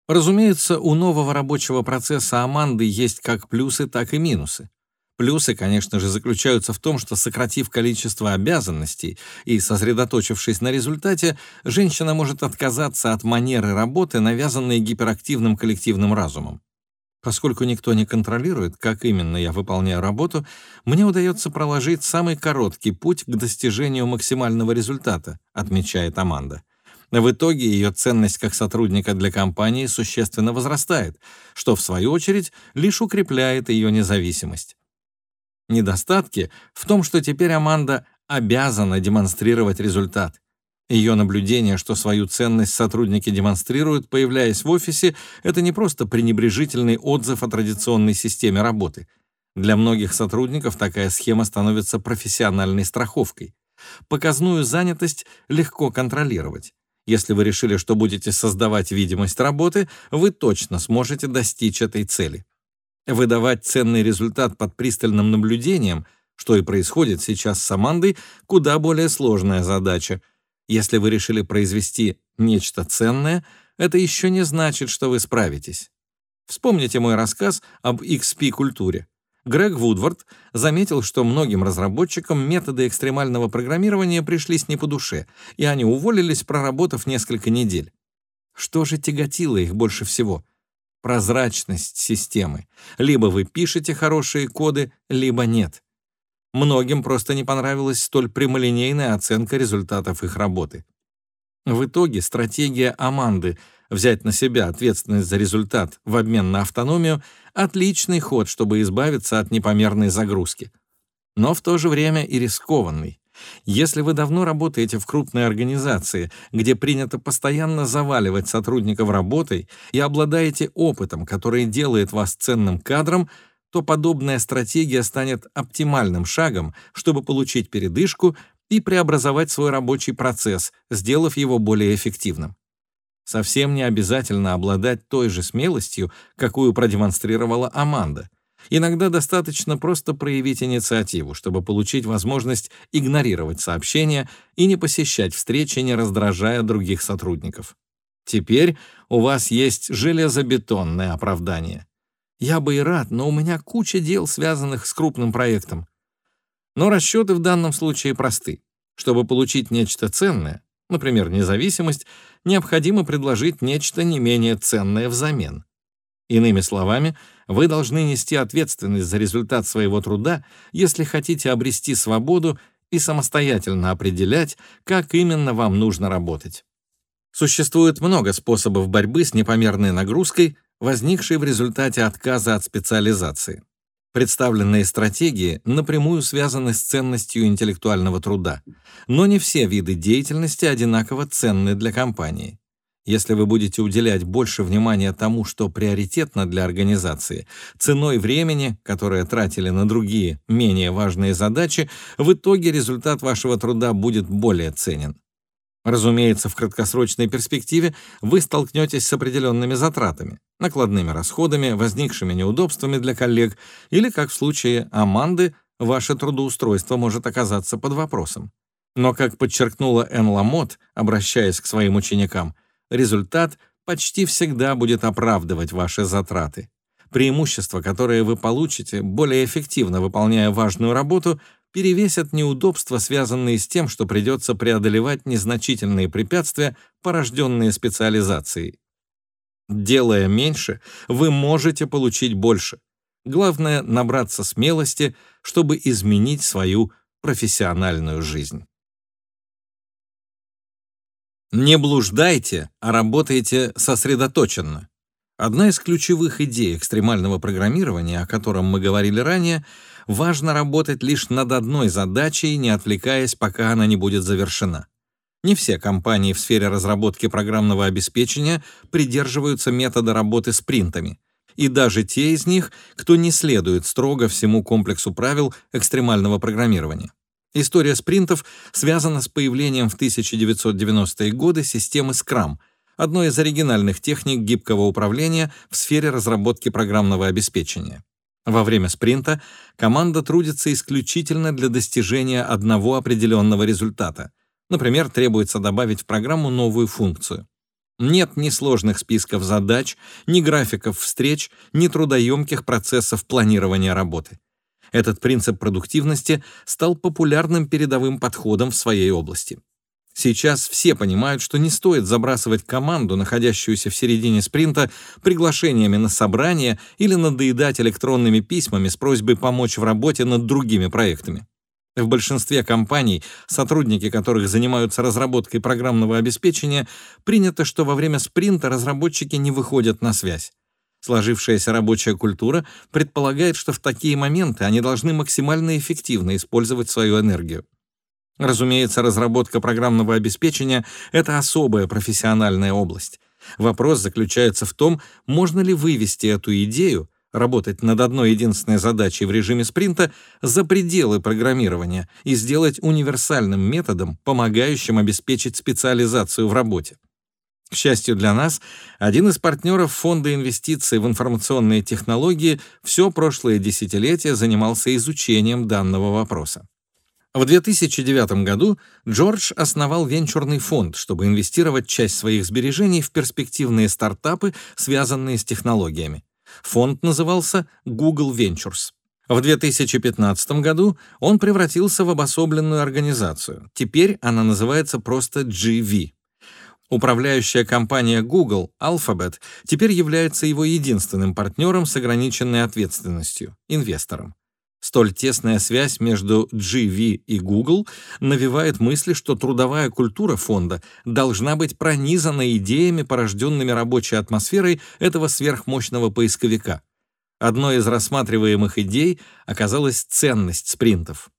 Разумеется, у нового рабочего процесса Аманды есть как плюсы, так и минусы. Плюсы, конечно же, заключаются в том, что, сократив количество обязанностей и сосредоточившись на результате, женщина может отказаться от манеры работы, навязанной гиперактивным коллективным разумом. Поскольку никто не контролирует, как именно я выполняю работу, мне удается проложить самый короткий путь к достижению максимального результата, отмечает Аманда. В итоге ее ценность как сотрудника для компании существенно возрастает, что, в свою очередь, лишь укрепляет ее независимость. Недостатки в том, что теперь Аманда обязана демонстрировать результат. Ее наблюдение, что свою ценность сотрудники демонстрируют, появляясь в офисе, это не просто пренебрежительный отзыв о традиционной системе работы. Для многих сотрудников такая схема становится профессиональной страховкой. Показную занятость легко контролировать. Если вы решили, что будете создавать видимость работы, вы точно сможете достичь этой цели. Выдавать ценный результат под пристальным наблюдением, что и происходит сейчас с Амандой, куда более сложная задача — если вы решили произвести нечто ценное, это еще не значит, что вы справитесь. Вспомните мой рассказ об XP-культуре. Грег Вудвард заметил, что многим разработчикам методы экстремального программирования пришлись не по душе, и они уволились, проработав несколько недель. Что же тяготило их больше всего? Прозрачность системы. Либо вы пишете хорошие коды, либо нет. Многим просто не понравилась столь прямолинейная оценка результатов их работы. В итоге стратегия Аманды взять на себя ответственность за результат в обмен на автономию — отличный ход, чтобы избавиться от непомерной загрузки. Но в то же время и рискованный. Если вы давно работаете в крупной организации, где принято постоянно заваливать сотрудников работой и обладаете опытом, который делает вас ценным кадром — то подобная стратегия станет оптимальным шагом, чтобы получить передышку и преобразовать свой рабочий процесс, сделав его более эффективным. Совсем не обязательно обладать той же смелостью, какую продемонстрировала Аманда. Иногда достаточно просто проявить инициативу, чтобы получить возможность игнорировать сообщения и не посещать встречи, не раздражая других сотрудников. Теперь у вас есть железобетонное оправдание. Я бы и рад, но у меня куча дел, связанных с крупным проектом. Но расчеты в данном случае просты. Чтобы получить нечто ценное, например, независимость, необходимо предложить нечто не менее ценное взамен. Иными словами, вы должны нести ответственность за результат своего труда, если хотите обрести свободу и самостоятельно определять, как именно вам нужно работать. Существует много способов борьбы с непомерной нагрузкой, возникшей в результате отказа от специализации. Представленные стратегии напрямую связаны с ценностью интеллектуального труда, но не все виды деятельности одинаково ценны для компании. Если вы будете уделять больше внимания тому, что приоритетно для организации, ценой времени, которое тратили на другие, менее важные задачи, в итоге результат вашего труда будет более ценен. Разумеется, в краткосрочной перспективе вы столкнетесь с определенными затратами, накладными расходами, возникшими неудобствами для коллег, или, как в случае Аманды, ваше трудоустройство может оказаться под вопросом. Но, как подчеркнула Эн Ламот, обращаясь к своим ученикам, результат почти всегда будет оправдывать ваши затраты. Преимущества, которые вы получите, более эффективно выполняя важную работу, перевесят неудобства, связанные с тем, что придется преодолевать незначительные препятствия, порожденные специализацией. Делая меньше, вы можете получить больше. Главное — набраться смелости, чтобы изменить свою профессиональную жизнь. Не блуждайте, а работайте сосредоточенно. Одна из ключевых идей экстремального программирования, о котором мы говорили ранее, важно работать лишь над одной задачей, не отвлекаясь, пока она не будет завершена. Не все компании в сфере разработки программного обеспечения придерживаются метода работы спринтами, и даже те из них, кто не следует строго всему комплексу правил экстремального программирования. История спринтов связана с появлением в 1990-е годы системы Scrum — одной из оригинальных техник гибкого управления в сфере разработки программного обеспечения. Во время спринта команда трудится исключительно для достижения одного определенного результата. Например, требуется добавить в программу новую функцию. Нет ни сложных списков задач, ни графиков встреч, ни трудоемких процессов планирования работы. Этот принцип продуктивности стал популярным передовым подходом в своей области. Сейчас все понимают, что не стоит забрасывать команду, находящуюся в середине спринта, приглашениями на собрание или надоедать электронными письмами с просьбой помочь в работе над другими проектами. В большинстве компаний, сотрудники которых занимаются разработкой программного обеспечения, принято, что во время спринта разработчики не выходят на связь. Сложившаяся рабочая культура предполагает, что в такие моменты они должны максимально эффективно использовать свою энергию. Разумеется, разработка программного обеспечения — это особая профессиональная область. Вопрос заключается в том, можно ли вывести эту идею, работать над одной единственной задачей в режиме спринта, за пределы программирования и сделать универсальным методом, помогающим обеспечить специализацию в работе. К счастью для нас, один из партнеров фонда инвестиций в информационные технологии все прошлое десятилетие занимался изучением данного вопроса. В 2009 году Джордж основал венчурный фонд, чтобы инвестировать часть своих сбережений в перспективные стартапы, связанные с технологиями. Фонд назывался Google Ventures. В 2015 году он превратился в обособленную организацию. Теперь она называется просто GV. Управляющая компания Google, Alphabet, теперь является его единственным партнером с ограниченной ответственностью, инвестором. Столь тесная связь между GV и Google навевает мысли, что трудовая культура фонда должна быть пронизана идеями, порожденными рабочей атмосферой этого сверхмощного поисковика. Одной из рассматриваемых идей оказалась ценность спринтов.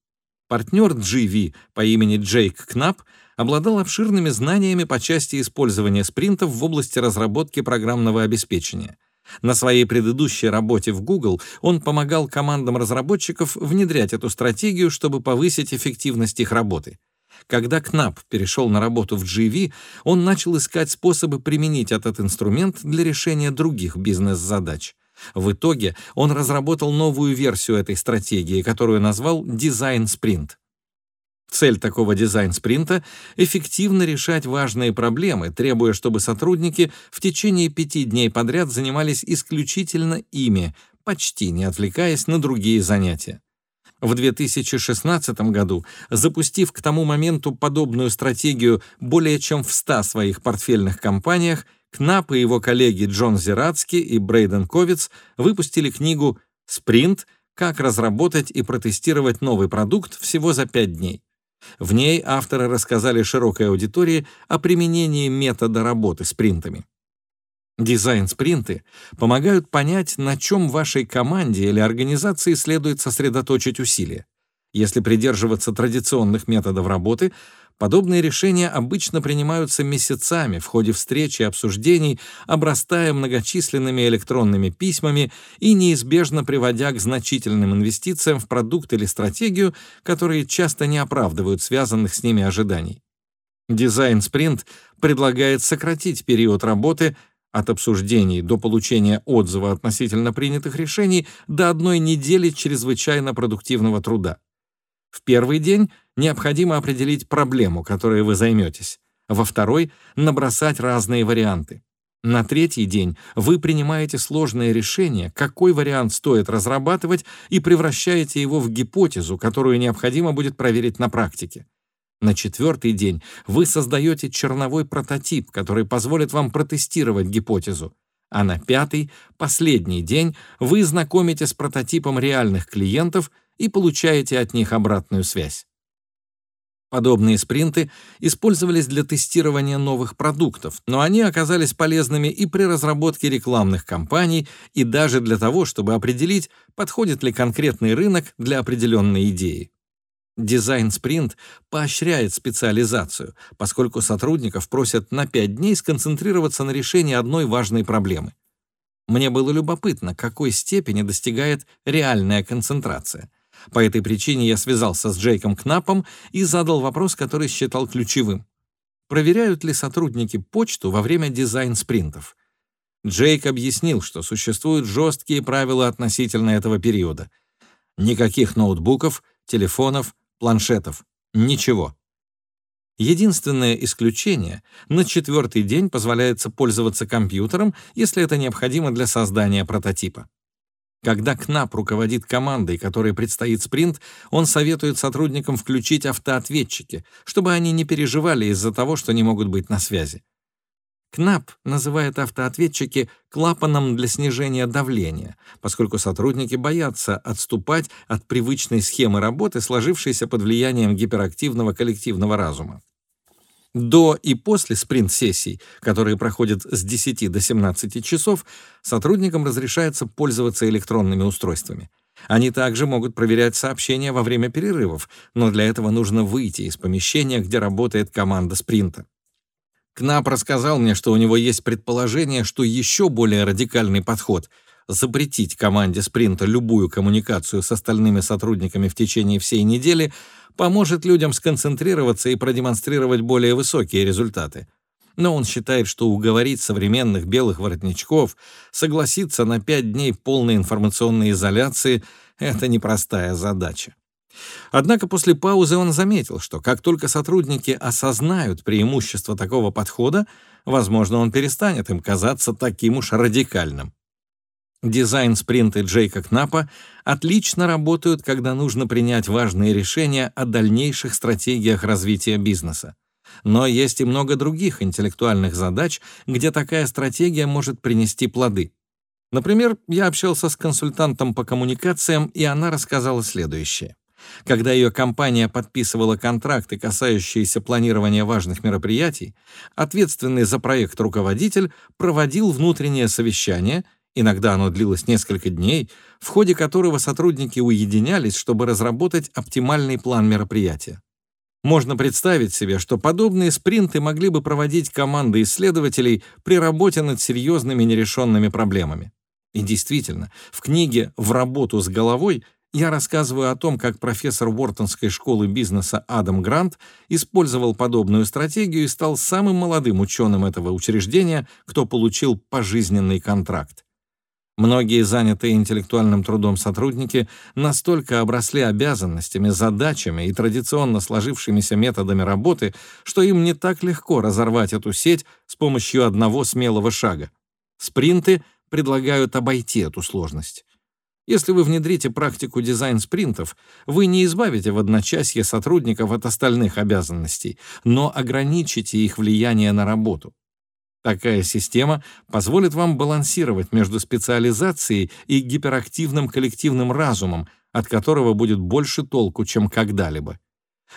Партнер GV по имени Джейк Кнап обладал обширными знаниями по части использования спринтов в области разработки программного обеспечения — на своей предыдущей работе в Google он помогал командам разработчиков внедрять эту стратегию, чтобы повысить эффективность их работы. Когда Кнап перешел на работу в GV, он начал искать способы применить этот инструмент для решения других бизнес-задач. В итоге он разработал новую версию этой стратегии, которую назвал «Дизайн Спринт». Цель такого дизайн-спринта — эффективно решать важные проблемы, требуя, чтобы сотрудники в течение пяти дней подряд занимались исключительно ими, почти не отвлекаясь на другие занятия. В 2016 году, запустив к тому моменту подобную стратегию более чем в 100 своих портфельных компаниях, Кнап и его коллеги Джон Зирацки и Брейден Ковиц выпустили книгу «Спринт. Как разработать и протестировать новый продукт всего за 5 дней». В ней авторы рассказали широкой аудитории о применении метода работы с принтами. Дизайн-спринты помогают понять, на чем вашей команде или организации следует сосредоточить усилия. Если придерживаться традиционных методов работы, подобные решения обычно принимаются месяцами в ходе встреч и обсуждений, обрастая многочисленными электронными письмами и неизбежно приводя к значительным инвестициям в продукт или стратегию, которые часто не оправдывают связанных с ними ожиданий. Дизайн-спринт предлагает сократить период работы от обсуждений до получения отзыва относительно принятых решений до одной недели чрезвычайно продуктивного труда. В первый день необходимо определить проблему, которой вы займетесь. Во второй — набросать разные варианты. На третий день вы принимаете сложное решение, какой вариант стоит разрабатывать, и превращаете его в гипотезу, которую необходимо будет проверить на практике. На четвертый день вы создаете черновой прототип, который позволит вам протестировать гипотезу. А на пятый, последний день, вы знакомите с прототипом реальных клиентов и получаете от них обратную связь. Подобные спринты использовались для тестирования новых продуктов, но они оказались полезными и при разработке рекламных кампаний, и даже для того, чтобы определить, подходит ли конкретный рынок для определенной идеи. Дизайн-спринт поощряет специализацию, поскольку сотрудников просят на 5 дней сконцентрироваться на решении одной важной проблемы. Мне было любопытно, какой степени достигает реальная концентрация — по этой причине я связался с Джейком Кнапом и задал вопрос, который считал ключевым. Проверяют ли сотрудники почту во время дизайн-спринтов? Джейк объяснил, что существуют жесткие правила относительно этого периода. Никаких ноутбуков, телефонов, планшетов. Ничего. Единственное исключение — на четвертый день позволяется пользоваться компьютером, если это необходимо для создания прототипа. Когда КНАП руководит командой, которой предстоит спринт, он советует сотрудникам включить автоответчики, чтобы они не переживали из-за того, что не могут быть на связи. КНАП называет автоответчики клапаном для снижения давления, поскольку сотрудники боятся отступать от привычной схемы работы, сложившейся под влиянием гиперактивного коллективного разума. До и после спринт-сессий, которые проходят с 10 до 17 часов, сотрудникам разрешается пользоваться электронными устройствами. Они также могут проверять сообщения во время перерывов, но для этого нужно выйти из помещения, где работает команда спринта. Кнап рассказал мне, что у него есть предположение, что еще более радикальный подход — запретить команде спринта любую коммуникацию с остальными сотрудниками в течение всей недели — поможет людям сконцентрироваться и продемонстрировать более высокие результаты. Но он считает, что уговорить современных белых воротничков согласиться на пять дней полной информационной изоляции — это непростая задача. Однако после паузы он заметил, что как только сотрудники осознают преимущество такого подхода, возможно, он перестанет им казаться таким уж радикальным. Дизайн-спринты Джейка Кнапа отлично работают, когда нужно принять важные решения о дальнейших стратегиях развития бизнеса. Но есть и много других интеллектуальных задач, где такая стратегия может принести плоды. Например, я общался с консультантом по коммуникациям, и она рассказала следующее. Когда ее компания подписывала контракты, касающиеся планирования важных мероприятий, ответственный за проект руководитель проводил внутреннее совещание — Иногда оно длилось несколько дней, в ходе которого сотрудники уединялись, чтобы разработать оптимальный план мероприятия. Можно представить себе, что подобные спринты могли бы проводить команды исследователей при работе над серьезными нерешенными проблемами. И действительно, в книге «В работу с головой» я рассказываю о том, как профессор Уортонской школы бизнеса Адам Грант использовал подобную стратегию и стал самым молодым ученым этого учреждения, кто получил пожизненный контракт. Многие занятые интеллектуальным трудом сотрудники настолько обросли обязанностями, задачами и традиционно сложившимися методами работы, что им не так легко разорвать эту сеть с помощью одного смелого шага. Спринты предлагают обойти эту сложность. Если вы внедрите практику дизайн-спринтов, вы не избавите в одночасье сотрудников от остальных обязанностей, но ограничите их влияние на работу. Такая система позволит вам балансировать между специализацией и гиперактивным коллективным разумом, от которого будет больше толку, чем когда-либо.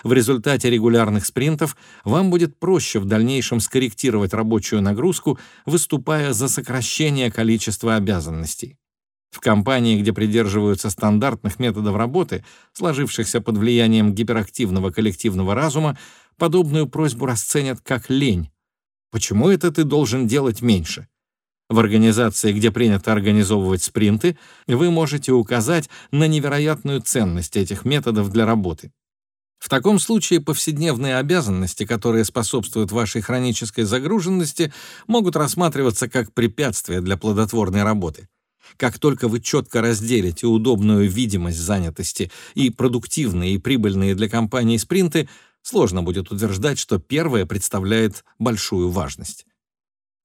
В результате регулярных спринтов вам будет проще в дальнейшем скорректировать рабочую нагрузку, выступая за сокращение количества обязанностей. В компании, где придерживаются стандартных методов работы, сложившихся под влиянием гиперактивного коллективного разума, подобную просьбу расценят как лень. Почему это ты должен делать меньше? В организации, где принято организовывать спринты, вы можете указать на невероятную ценность этих методов для работы. В таком случае повседневные обязанности, которые способствуют вашей хронической загруженности, могут рассматриваться как препятствие для плодотворной работы. Как только вы четко разделите удобную видимость занятости и продуктивные и прибыльные для компании спринты, сложно будет утверждать, что первое представляет большую важность.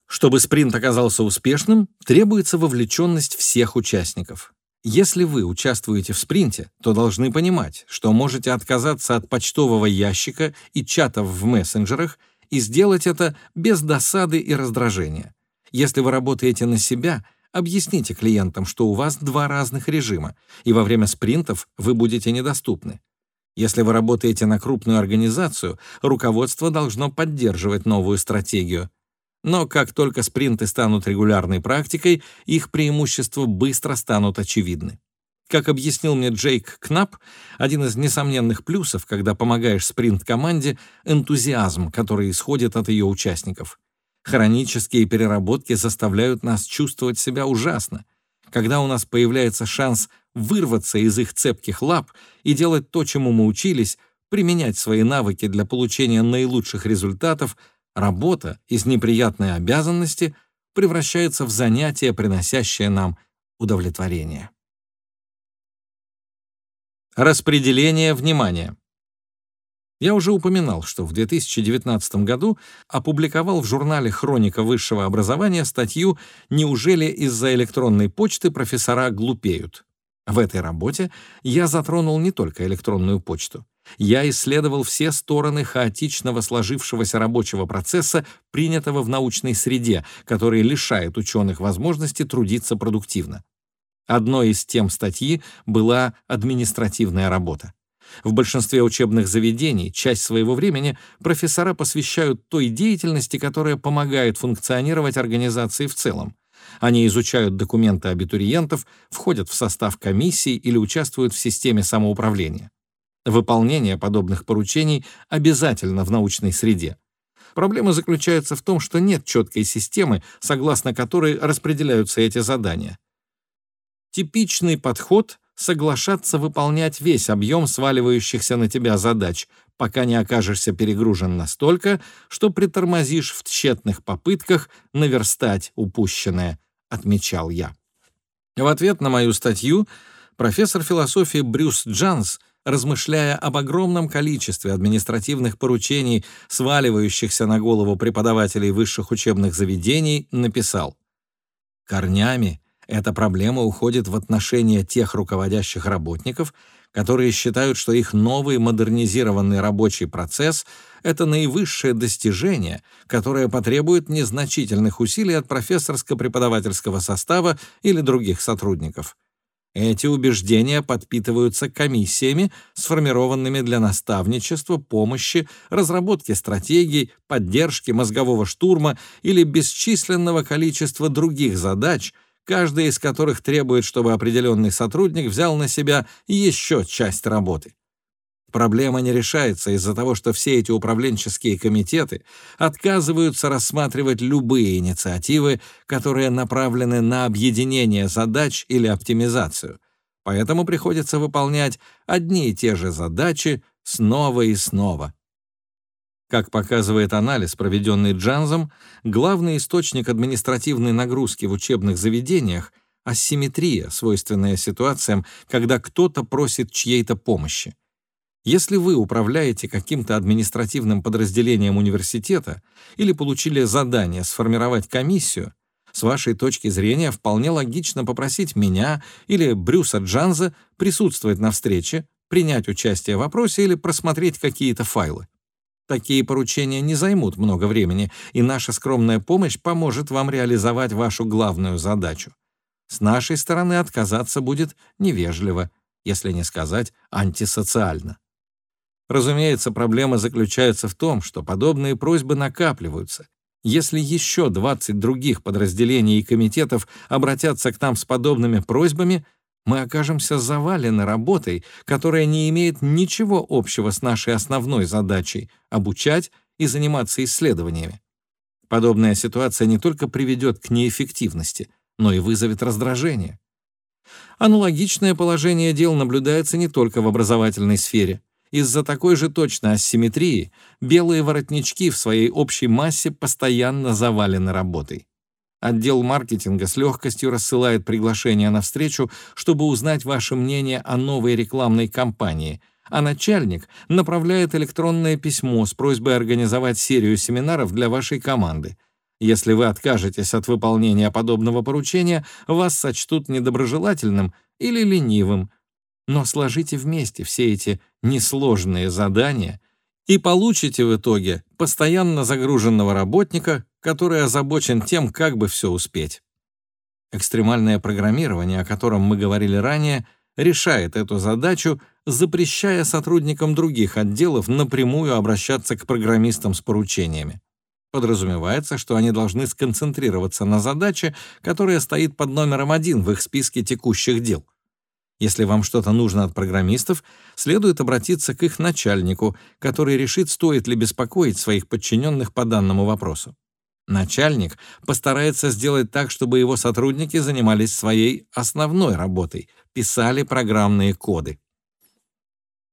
Чтобы спринт оказался успешным, требуется вовлеченность всех участников. Если вы участвуете в спринте, то должны понимать, что можете отказаться от почтового ящика и чатов в мессенджерах и сделать это без досады и раздражения. Если вы работаете на себя — Объясните клиентам, что у вас два разных режима, и во время спринтов вы будете недоступны. Если вы работаете на крупную организацию, руководство должно поддерживать новую стратегию. Но как только спринты станут регулярной практикой, их преимущества быстро станут очевидны. Как объяснил мне Джейк Кнап, один из несомненных плюсов, когда помогаешь спринт-команде, энтузиазм, который исходит от ее участников. Хронические переработки заставляют нас чувствовать себя ужасно. Когда у нас появляется шанс вырваться из их цепких лап и делать то, чему мы учились, применять свои навыки для получения наилучших результатов, работа из неприятной обязанности превращается в занятие, приносящее нам удовлетворение. Распределение внимания. Я уже упоминал, что в 2019 году опубликовал в журнале «Хроника высшего образования» статью «Неужели из-за электронной почты профессора глупеют?». В этой работе я затронул не только электронную почту. Я исследовал все стороны хаотичного сложившегося рабочего процесса, принятого в научной среде, который лишает ученых возможности трудиться продуктивно. Одной из тем статьи была административная работа. В большинстве учебных заведений часть своего времени профессора посвящают той деятельности, которая помогает функционировать организации в целом. Они изучают документы абитуриентов, входят в состав комиссий или участвуют в системе самоуправления. Выполнение подобных поручений обязательно в научной среде. Проблема заключается в том, что нет четкой системы, согласно которой распределяются эти задания. Типичный подход — соглашаться выполнять весь объем сваливающихся на тебя задач, пока не окажешься перегружен настолько, что притормозишь в тщетных попытках наверстать упущенное, отмечал я. В ответ на мою статью профессор философии Брюс Джанс, размышляя об огромном количестве административных поручений, сваливающихся на голову преподавателей высших учебных заведений, написал «Корнями эта проблема уходит в отношения тех руководящих работников, которые считают, что их новый модернизированный рабочий процесс — это наивысшее достижение, которое потребует незначительных усилий от профессорско-преподавательского состава или других сотрудников. Эти убеждения подпитываются комиссиями, сформированными для наставничества, помощи, разработки стратегий, поддержки мозгового штурма или бесчисленного количества других задач — каждая из которых требует, чтобы определенный сотрудник взял на себя еще часть работы. Проблема не решается из-за того, что все эти управленческие комитеты отказываются рассматривать любые инициативы, которые направлены на объединение задач или оптимизацию. Поэтому приходится выполнять одни и те же задачи снова и снова. Как показывает анализ, проведенный Джанзом, главный источник административной нагрузки в учебных заведениях — асимметрия, свойственная ситуациям, когда кто-то просит чьей-то помощи. Если вы управляете каким-то административным подразделением университета или получили задание сформировать комиссию, с вашей точки зрения вполне логично попросить меня или Брюса Джанза присутствовать на встрече, принять участие в вопросе или просмотреть какие-то файлы. Такие поручения не займут много времени, и наша скромная помощь поможет вам реализовать вашу главную задачу. С нашей стороны отказаться будет невежливо, если не сказать антисоциально. Разумеется, проблема заключается в том, что подобные просьбы накапливаются. Если еще 20 других подразделений и комитетов обратятся к нам с подобными просьбами, мы окажемся завалены работой, которая не имеет ничего общего с нашей основной задачей — обучать и заниматься исследованиями. Подобная ситуация не только приведет к неэффективности, но и вызовет раздражение. Аналогичное положение дел наблюдается не только в образовательной сфере. Из-за такой же точно асимметрии белые воротнички в своей общей массе постоянно завалены работой. Отдел маркетинга с легкостью рассылает приглашения на встречу, чтобы узнать ваше мнение о новой рекламной кампании, а начальник направляет электронное письмо с просьбой организовать серию семинаров для вашей команды. Если вы откажетесь от выполнения подобного поручения, вас сочтут недоброжелательным или ленивым, но сложите вместе все эти несложные задания и получите в итоге постоянно загруженного работника, который озабочен тем, как бы все успеть. Экстремальное программирование, о котором мы говорили ранее, решает эту задачу, запрещая сотрудникам других отделов напрямую обращаться к программистам с поручениями. Подразумевается, что они должны сконцентрироваться на задаче, которая стоит под номером один в их списке текущих дел — если вам что-то нужно от программистов, следует обратиться к их начальнику, который решит, стоит ли беспокоить своих подчиненных по данному вопросу. Начальник постарается сделать так, чтобы его сотрудники занимались своей основной работой, писали программные коды.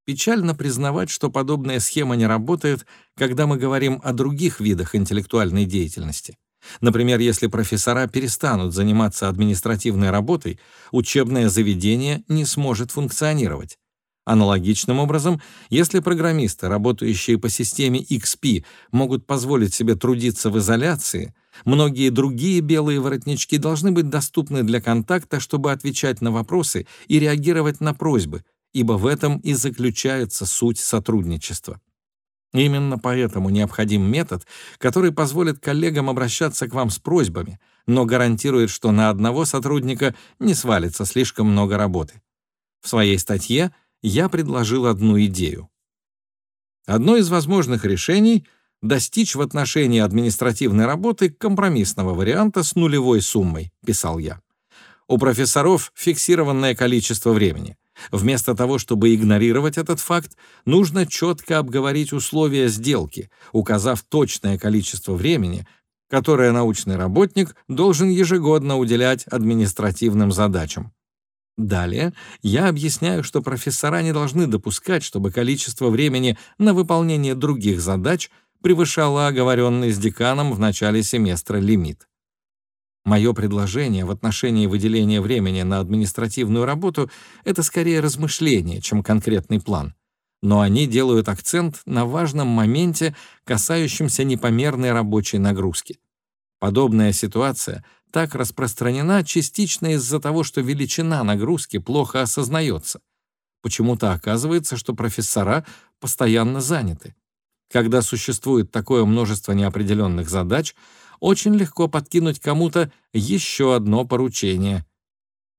Печально признавать, что подобная схема не работает, когда мы говорим о других видах интеллектуальной деятельности. Например, если профессора перестанут заниматься административной работой, учебное заведение не сможет функционировать. Аналогичным образом, если программисты, работающие по системе XP, могут позволить себе трудиться в изоляции, многие другие белые воротнички должны быть доступны для контакта, чтобы отвечать на вопросы и реагировать на просьбы, ибо в этом и заключается суть сотрудничества. Именно поэтому необходим метод, который позволит коллегам обращаться к вам с просьбами, но гарантирует, что на одного сотрудника не свалится слишком много работы. В своей статье я предложил одну идею. Одно из возможных решений — достичь в отношении административной работы компромиссного варианта с нулевой суммой, писал я. У профессоров фиксированное количество времени — Вместо того, чтобы игнорировать этот факт, нужно четко обговорить условия сделки, указав точное количество времени, которое научный работник должен ежегодно уделять административным задачам. Далее я объясняю, что профессора не должны допускать, чтобы количество времени на выполнение других задач превышало оговоренный с деканом в начале семестра лимит. Мое предложение в отношении выделения времени на административную работу — это скорее размышление, чем конкретный план. Но они делают акцент на важном моменте, касающемся непомерной рабочей нагрузки. Подобная ситуация так распространена частично из-за того, что величина нагрузки плохо осознается. Почему-то оказывается, что профессора постоянно заняты. Когда существует такое множество неопределенных задач — очень легко подкинуть кому-то еще одно поручение.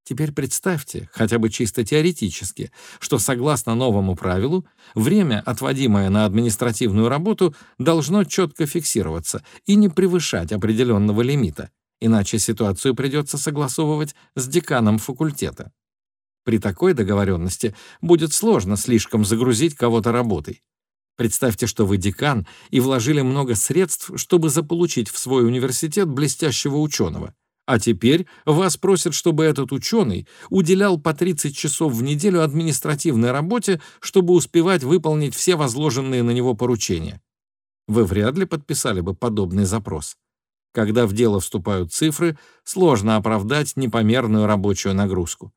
Теперь представьте, хотя бы чисто теоретически, что согласно новому правилу, время, отводимое на административную работу, должно четко фиксироваться и не превышать определенного лимита, иначе ситуацию придется согласовывать с деканом факультета. При такой договоренности будет сложно слишком загрузить кого-то работой. Представьте, что вы декан и вложили много средств, чтобы заполучить в свой университет блестящего ученого. А теперь вас просят, чтобы этот ученый уделял по 30 часов в неделю административной работе, чтобы успевать выполнить все возложенные на него поручения. Вы вряд ли подписали бы подобный запрос. Когда в дело вступают цифры, сложно оправдать непомерную рабочую нагрузку.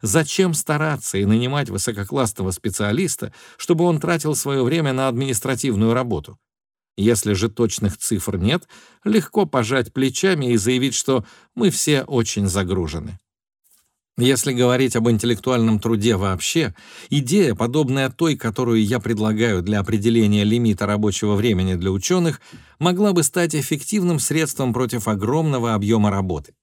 Зачем стараться и нанимать высококлассного специалиста, чтобы он тратил свое время на административную работу? Если же точных цифр нет, легко пожать плечами и заявить, что мы все очень загружены. Если говорить об интеллектуальном труде вообще, идея, подобная той, которую я предлагаю для определения лимита рабочего времени для ученых, могла бы стать эффективным средством против огромного объема работы.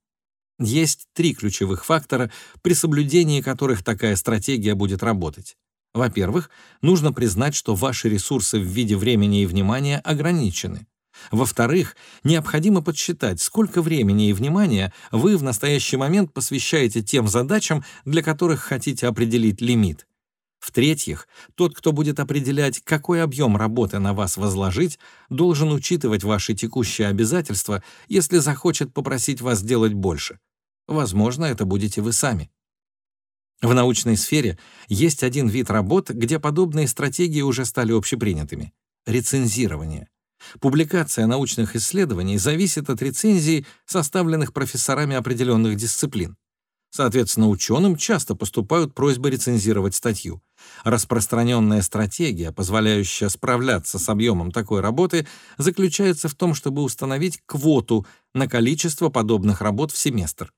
Есть три ключевых фактора, при соблюдении которых такая стратегия будет работать. Во-первых, нужно признать, что ваши ресурсы в виде времени и внимания ограничены. Во-вторых, необходимо подсчитать, сколько времени и внимания вы в настоящий момент посвящаете тем задачам, для которых хотите определить лимит. В-третьих, тот, кто будет определять, какой объем работы на вас возложить, должен учитывать ваши текущие обязательства, если захочет попросить вас делать больше. Возможно, это будете вы сами. В научной сфере есть один вид работ, где подобные стратегии уже стали общепринятыми — рецензирование. Публикация научных исследований зависит от рецензий, составленных профессорами определенных дисциплин. Соответственно, ученым часто поступают просьбы рецензировать статью. Распространенная стратегия, позволяющая справляться с объемом такой работы, заключается в том, чтобы установить квоту на количество подобных работ в семестр.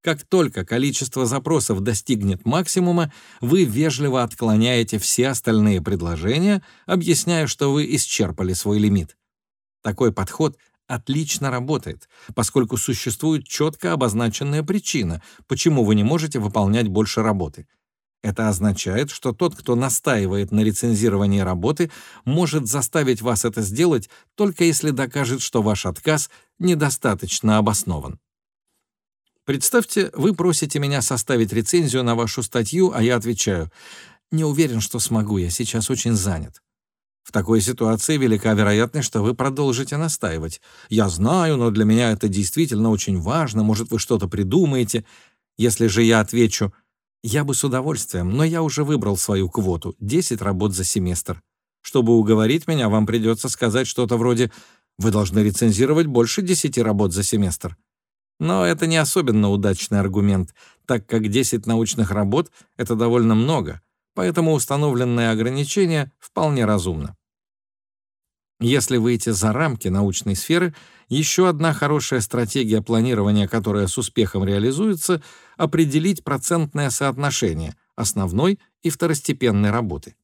Как только количество запросов достигнет максимума, вы вежливо отклоняете все остальные предложения, объясняя, что вы исчерпали свой лимит. Такой подход отлично работает, поскольку существует четко обозначенная причина, почему вы не можете выполнять больше работы. Это означает, что тот, кто настаивает на рецензировании работы, может заставить вас это сделать только если докажет, что ваш отказ недостаточно обоснован. Представьте, вы просите меня составить рецензию на вашу статью, а я отвечаю, «Не уверен, что смогу, я сейчас очень занят». В такой ситуации велика вероятность, что вы продолжите настаивать. «Я знаю, но для меня это действительно очень важно, может, вы что-то придумаете». Если же я отвечу «Я бы с удовольствием, но я уже выбрал свою квоту — 10 работ за семестр». Чтобы уговорить меня, вам придется сказать что-то вроде «Вы должны рецензировать больше 10 работ за семестр». Но это не особенно удачный аргумент, так как 10 научных работ — это довольно много, поэтому установленное ограничение вполне разумно. Если выйти за рамки научной сферы, еще одна хорошая стратегия планирования, которая с успехом реализуется, определить процентное соотношение основной и второстепенной работы.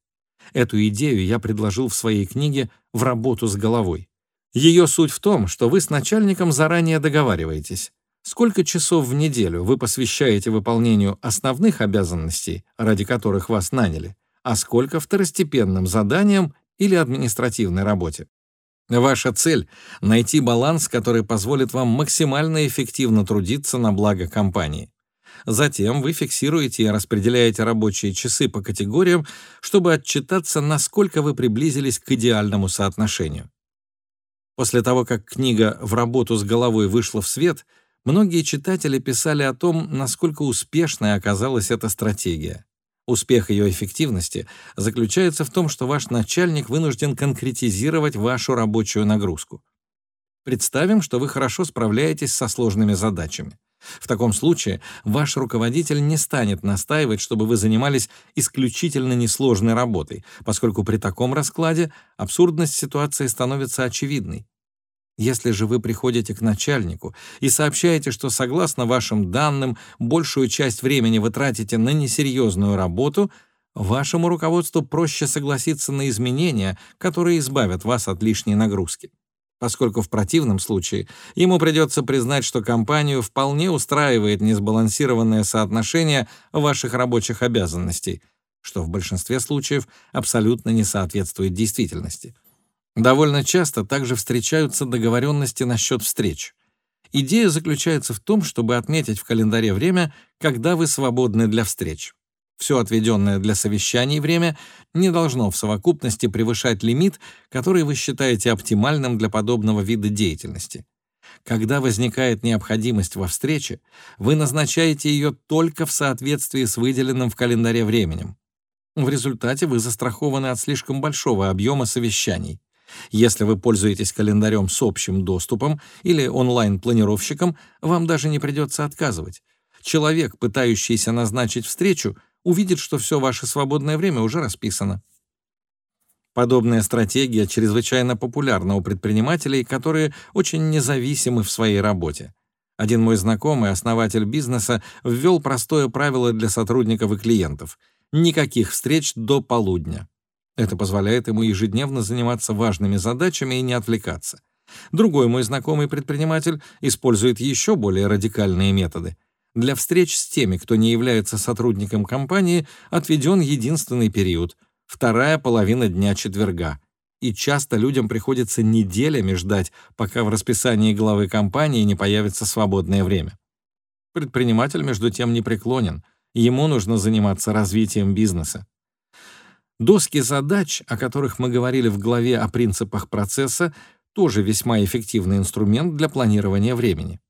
Эту идею я предложил в своей книге «В работу с головой». Ее суть в том, что вы с начальником заранее договариваетесь, сколько часов в неделю вы посвящаете выполнению основных обязанностей, ради которых вас наняли, а сколько второстепенным заданиям или административной работе. Ваша цель — найти баланс, который позволит вам максимально эффективно трудиться на благо компании. Затем вы фиксируете и распределяете рабочие часы по категориям, чтобы отчитаться, насколько вы приблизились к идеальному соотношению. После того, как книга «В работу с головой» вышла в свет, многие читатели писали о том, насколько успешной оказалась эта стратегия. Успех ее эффективности заключается в том, что ваш начальник вынужден конкретизировать вашу рабочую нагрузку. Представим, что вы хорошо справляетесь со сложными задачами. В таком случае ваш руководитель не станет настаивать, чтобы вы занимались исключительно несложной работой, поскольку при таком раскладе абсурдность ситуации становится очевидной. Если же вы приходите к начальнику и сообщаете, что согласно вашим данным большую часть времени вы тратите на несерьезную работу, вашему руководству проще согласиться на изменения, которые избавят вас от лишней нагрузки. Поскольку в противном случае ему придется признать, что компанию вполне устраивает несбалансированное соотношение ваших рабочих обязанностей, что в большинстве случаев абсолютно не соответствует действительности. Довольно часто также встречаются договоренности насчет встреч. Идея заключается в том, чтобы отметить в календаре время, когда вы свободны для встреч. Все отведенное для совещаний время не должно в совокупности превышать лимит, который вы считаете оптимальным для подобного вида деятельности. Когда возникает необходимость во встрече, вы назначаете ее только в соответствии с выделенным в календаре временем. В результате вы застрахованы от слишком большого объема совещаний. Если вы пользуетесь календарем с общим доступом или онлайн-планировщиком, вам даже не придется отказывать. Человек, пытающийся назначить встречу, увидит, что все ваше свободное время уже расписано. Подобная стратегия чрезвычайно популярна у предпринимателей, которые очень независимы в своей работе. Один мой знакомый, основатель бизнеса, ввел простое правило для сотрудников и клиентов — никаких встреч до полудня. Это позволяет ему ежедневно заниматься важными задачами и не отвлекаться. Другой мой знакомый предприниматель использует еще более радикальные методы. Для встреч с теми, кто не является сотрудником компании, отведен единственный период — вторая половина дня четверга. И часто людям приходится неделями ждать, пока в расписании главы компании не появится свободное время. Предприниматель, между тем, не преклонен. Ему нужно заниматься развитием бизнеса. Доски задач, о которых мы говорили в главе о принципах процесса, тоже весьма эффективный инструмент для планирования времени.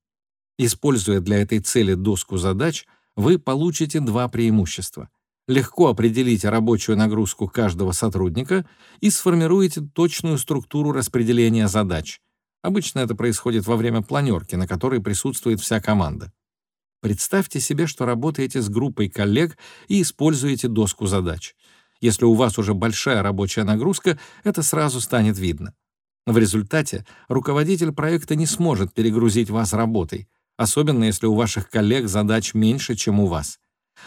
Используя для этой цели доску задач, вы получите два преимущества. Легко определите рабочую нагрузку каждого сотрудника и сформируете точную структуру распределения задач. Обычно это происходит во время планерки, на которой присутствует вся команда. Представьте себе, что работаете с группой коллег и используете доску задач. Если у вас уже большая рабочая нагрузка, это сразу станет видно. В результате руководитель проекта не сможет перегрузить вас работой, особенно если у ваших коллег задач меньше, чем у вас.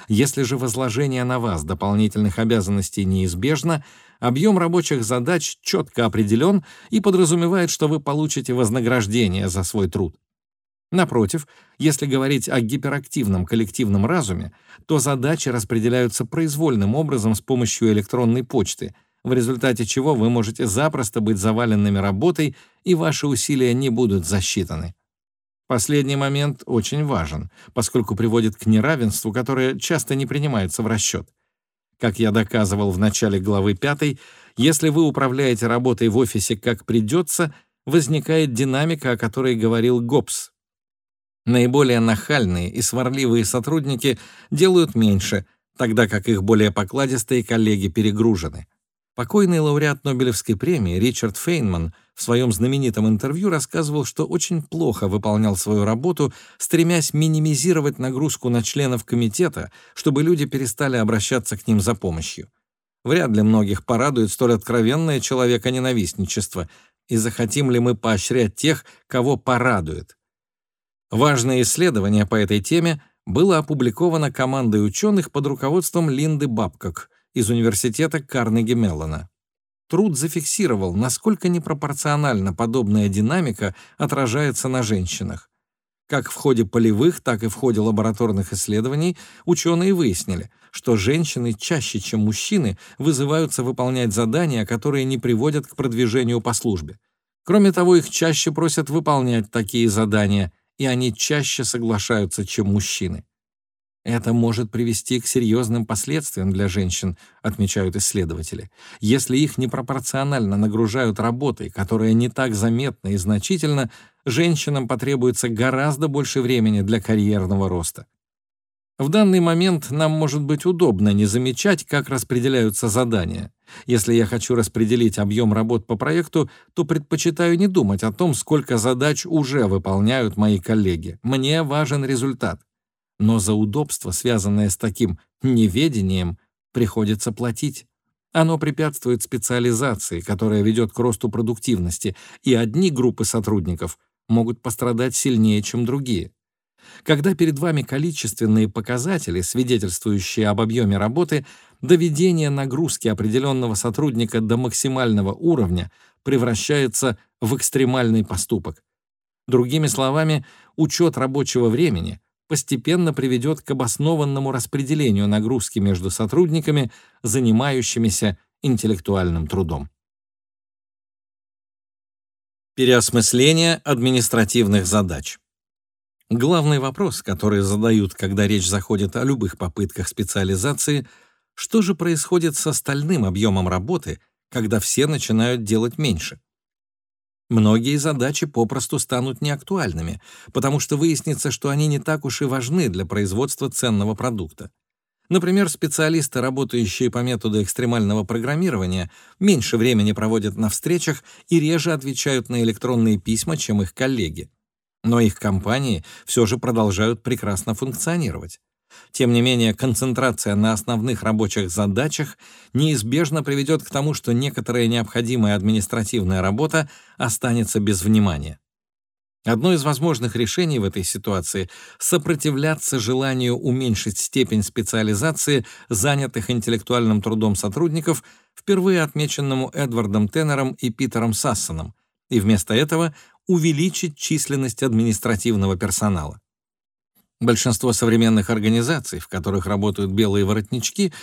Если же возложение на вас дополнительных обязанностей неизбежно, объем рабочих задач четко определен и подразумевает, что вы получите вознаграждение за свой труд. Напротив, если говорить о гиперактивном коллективном разуме, то задачи распределяются произвольным образом с помощью электронной почты, в результате чего вы можете запросто быть заваленными работой, и ваши усилия не будут засчитаны. Последний момент очень важен, поскольку приводит к неравенству, которое часто не принимается в расчет. Как я доказывал в начале главы 5, если вы управляете работой в офисе как придется, возникает динамика, о которой говорил Гоббс. Наиболее нахальные и сварливые сотрудники делают меньше, тогда как их более покладистые коллеги перегружены. Покойный лауреат Нобелевской премии Ричард Фейнман в своем знаменитом интервью рассказывал, что очень плохо выполнял свою работу, стремясь минимизировать нагрузку на членов комитета, чтобы люди перестали обращаться к ним за помощью. Вряд ли многих порадует столь откровенное человеконенавистничество, и захотим ли мы поощрять тех, кого порадует. Важное исследование по этой теме было опубликовано командой ученых под руководством Линды Бабкок — из университета Карнеги Меллона. Труд зафиксировал, насколько непропорционально подобная динамика отражается на женщинах. Как в ходе полевых, так и в ходе лабораторных исследований ученые выяснили, что женщины чаще, чем мужчины, вызываются выполнять задания, которые не приводят к продвижению по службе. Кроме того, их чаще просят выполнять такие задания, и они чаще соглашаются, чем мужчины. Это может привести к серьезным последствиям для женщин, отмечают исследователи. Если их непропорционально нагружают работой, которая не так заметна и значительна, женщинам потребуется гораздо больше времени для карьерного роста. В данный момент нам может быть удобно не замечать, как распределяются задания. Если я хочу распределить объем работ по проекту, то предпочитаю не думать о том, сколько задач уже выполняют мои коллеги. Мне важен результат но за удобство, связанное с таким неведением, приходится платить. Оно препятствует специализации, которая ведет к росту продуктивности, и одни группы сотрудников могут пострадать сильнее, чем другие. Когда перед вами количественные показатели, свидетельствующие об объеме работы, доведение нагрузки определенного сотрудника до максимального уровня превращается в экстремальный поступок. Другими словами, учет рабочего времени — постепенно приведет к обоснованному распределению нагрузки между сотрудниками, занимающимися интеллектуальным трудом. Переосмысление административных задач. Главный вопрос, который задают, когда речь заходит о любых попытках специализации, что же происходит с остальным объемом работы, когда все начинают делать меньше? Многие задачи попросту станут неактуальными, потому что выяснится, что они не так уж и важны для производства ценного продукта. Например, специалисты, работающие по методу экстремального программирования, меньше времени проводят на встречах и реже отвечают на электронные письма, чем их коллеги. Но их компании все же продолжают прекрасно функционировать. Тем не менее, концентрация на основных рабочих задачах неизбежно приведет к тому, что некоторая необходимая административная работа останется без внимания. Одно из возможных решений в этой ситуации — сопротивляться желанию уменьшить степень специализации занятых интеллектуальным трудом сотрудников, впервые отмеченному Эдвардом Теннером и Питером Сассоном, и вместо этого увеличить численность административного персонала. Большинство современных организаций, в которых работают белые воротнички,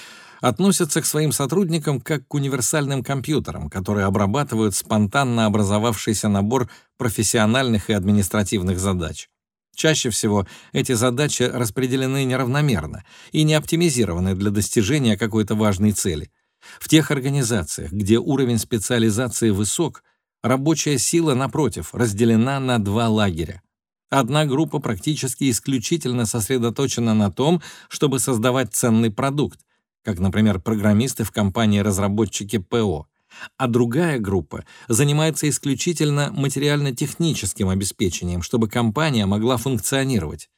относятся к своим сотрудникам как к универсальным компьютерам, которые обрабатывают спонтанно образовавшийся набор профессиональных и административных задач. Чаще всего эти задачи распределены неравномерно и не оптимизированы для достижения какой-то важной цели. В тех организациях, где уровень специализации высок, рабочая сила, напротив, разделена на два лагеря. Одна группа практически исключительно сосредоточена на том, чтобы создавать ценный продукт, как, например, программисты в компании-разработчики ПО, а другая группа занимается исключительно материально-техническим обеспечением, чтобы компания могла функционировать.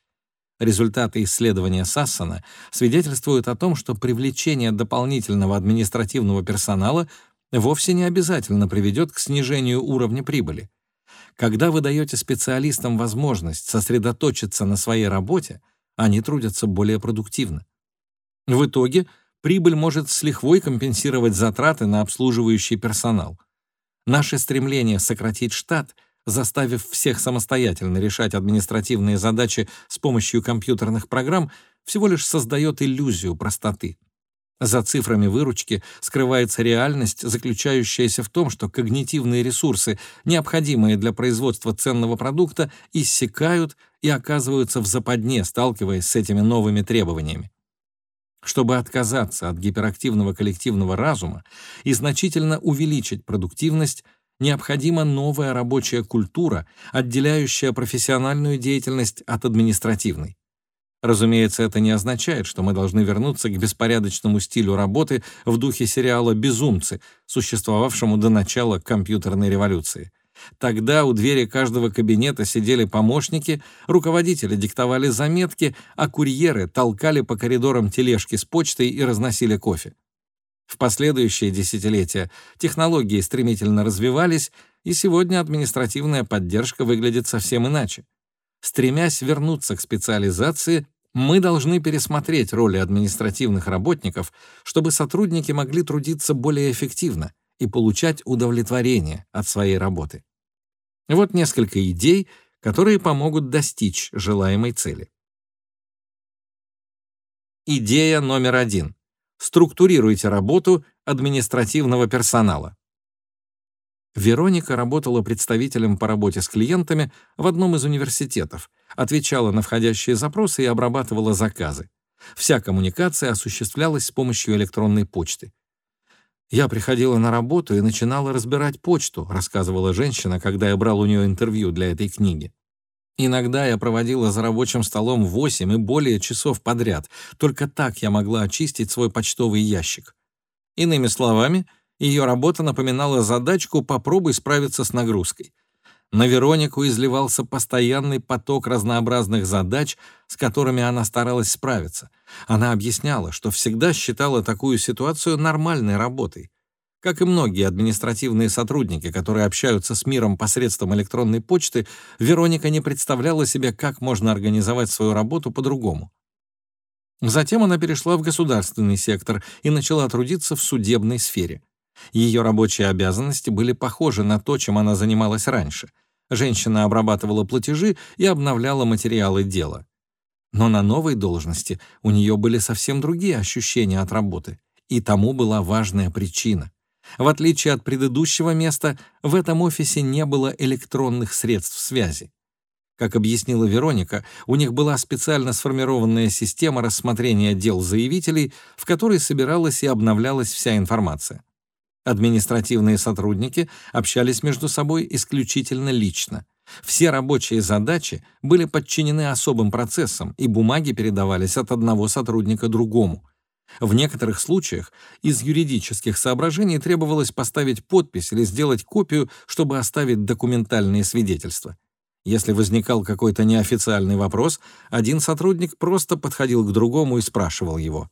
Результаты исследования Сассона свидетельствуют о том, что привлечение дополнительного административного персонала вовсе не обязательно приведет к снижению уровня прибыли. Когда вы даете специалистам возможность сосредоточиться на своей работе, они трудятся более продуктивно. В итоге прибыль может с лихвой компенсировать затраты на обслуживающий персонал. Наше стремление сократить штат, заставив всех самостоятельно решать административные задачи с помощью компьютерных программ, всего лишь создает иллюзию простоты. За цифрами выручки скрывается реальность, заключающаяся в том, что когнитивные ресурсы, необходимые для производства ценного продукта, иссякают и оказываются в западне, сталкиваясь с этими новыми требованиями. Чтобы отказаться от гиперактивного коллективного разума и значительно увеличить продуктивность, необходима новая рабочая культура, отделяющая профессиональную деятельность от административной. Разумеется, это не означает, что мы должны вернуться к беспорядочному стилю работы в духе сериала «Безумцы», существовавшему до начала компьютерной революции. Тогда у двери каждого кабинета сидели помощники, руководители диктовали заметки, а курьеры толкали по коридорам тележки с почтой и разносили кофе. В последующие десятилетия технологии стремительно развивались, и сегодня административная поддержка выглядит совсем иначе. Стремясь вернуться к специализации, мы должны пересмотреть роли административных работников, чтобы сотрудники могли трудиться более эффективно и получать удовлетворение от своей работы. Вот несколько идей, которые помогут достичь желаемой цели. Идея номер один. Структурируйте работу административного персонала. Вероника работала представителем по работе с клиентами в одном из университетов, отвечала на входящие запросы и обрабатывала заказы. Вся коммуникация осуществлялась с помощью электронной почты. «Я приходила на работу и начинала разбирать почту», рассказывала женщина, когда я брал у нее интервью для этой книги. Иногда я проводила за рабочим столом 8 и более часов подряд. Только так я могла очистить свой почтовый ящик. Иными словами, ее работа напоминала задачку «попробуй справиться с нагрузкой». На Веронику изливался постоянный поток разнообразных задач, с которыми она старалась справиться. Она объясняла, что всегда считала такую ситуацию нормальной работой. Как и многие административные сотрудники, которые общаются с миром посредством электронной почты, Вероника не представляла себе, как можно организовать свою работу по-другому. Затем она перешла в государственный сектор и начала трудиться в судебной сфере. Ее рабочие обязанности были похожи на то, чем она занималась раньше. Женщина обрабатывала платежи и обновляла материалы дела. Но на новой должности у нее были совсем другие ощущения от работы, и тому была важная причина. В отличие от предыдущего места, в этом офисе не было электронных средств связи. Как объяснила Вероника, у них была специально сформированная система рассмотрения дел заявителей, в которой собиралась и обновлялась вся информация. Административные сотрудники общались между собой исключительно лично. Все рабочие задачи были подчинены особым процессам, и бумаги передавались от одного сотрудника другому. В некоторых случаях из юридических соображений требовалось поставить подпись или сделать копию, чтобы оставить документальные свидетельства. Если возникал какой-то неофициальный вопрос, один сотрудник просто подходил к другому и спрашивал его.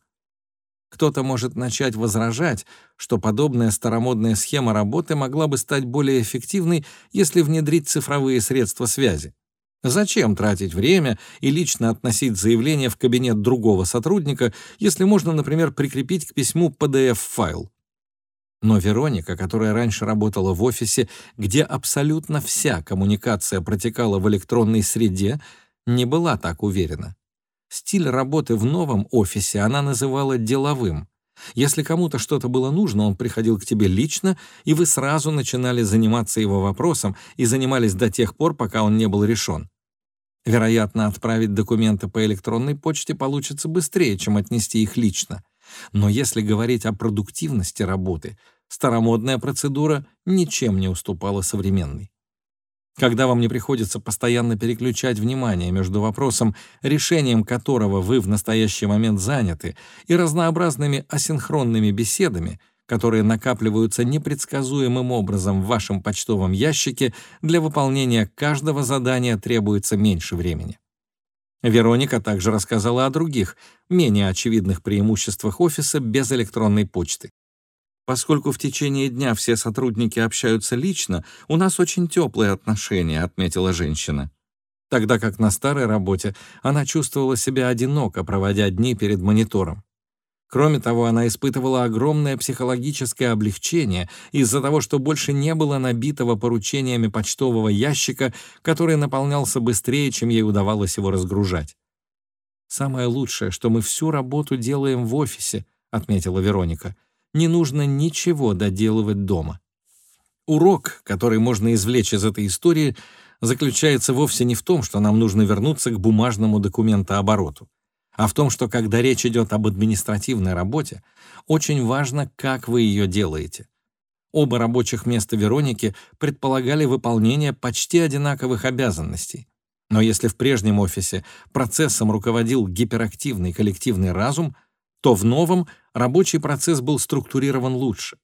Кто-то может начать возражать, что подобная старомодная схема работы могла бы стать более эффективной, если внедрить цифровые средства связи. Зачем тратить время и лично относить заявление в кабинет другого сотрудника, если можно, например, прикрепить к письму PDF-файл? Но Вероника, которая раньше работала в офисе, где абсолютно вся коммуникация протекала в электронной среде, не была так уверена. Стиль работы в новом офисе она называла деловым. Если кому-то что-то было нужно, он приходил к тебе лично, и вы сразу начинали заниматься его вопросом и занимались до тех пор, пока он не был решен. Вероятно, отправить документы по электронной почте получится быстрее, чем отнести их лично. Но если говорить о продуктивности работы, старомодная процедура ничем не уступала современной. Когда вам не приходится постоянно переключать внимание между вопросом, решением которого вы в настоящий момент заняты, и разнообразными асинхронными беседами, которые накапливаются непредсказуемым образом в вашем почтовом ящике, для выполнения каждого задания требуется меньше времени. Вероника также рассказала о других, менее очевидных преимуществах офиса без электронной почты. Поскольку в течение дня все сотрудники общаются лично, у нас очень теплые отношения, отметила женщина. Тогда как на старой работе она чувствовала себя одиноко, проводя дни перед монитором. Кроме того, она испытывала огромное психологическое облегчение из-за того, что больше не было набитого поручениями почтового ящика, который наполнялся быстрее, чем ей удавалось его разгружать. «Самое лучшее, что мы всю работу делаем в офисе», — отметила Вероника не нужно ничего доделывать дома. Урок, который можно извлечь из этой истории, заключается вовсе не в том, что нам нужно вернуться к бумажному документообороту, а в том, что когда речь идет об административной работе, очень важно, как вы ее делаете. Оба рабочих места Вероники предполагали выполнение почти одинаковых обязанностей. Но если в прежнем офисе процессом руководил гиперактивный коллективный разум, то в новом рабочий процесс был структурирован лучше.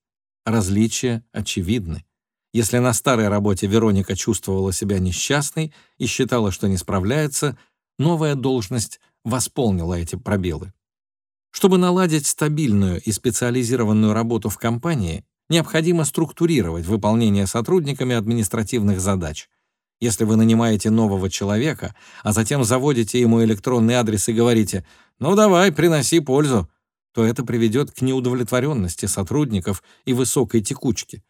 Различия очевидны. Если на старой работе Вероника чувствовала себя несчастной и считала, что не справляется, новая должность восполнила эти пробелы. Чтобы наладить стабильную и специализированную работу в компании, необходимо структурировать выполнение сотрудниками административных задач. Если вы нанимаете нового человека, а затем заводите ему электронный адрес и говорите «Ну давай, приноси пользу», то это приведет к неудовлетворенности сотрудников и высокой текучке.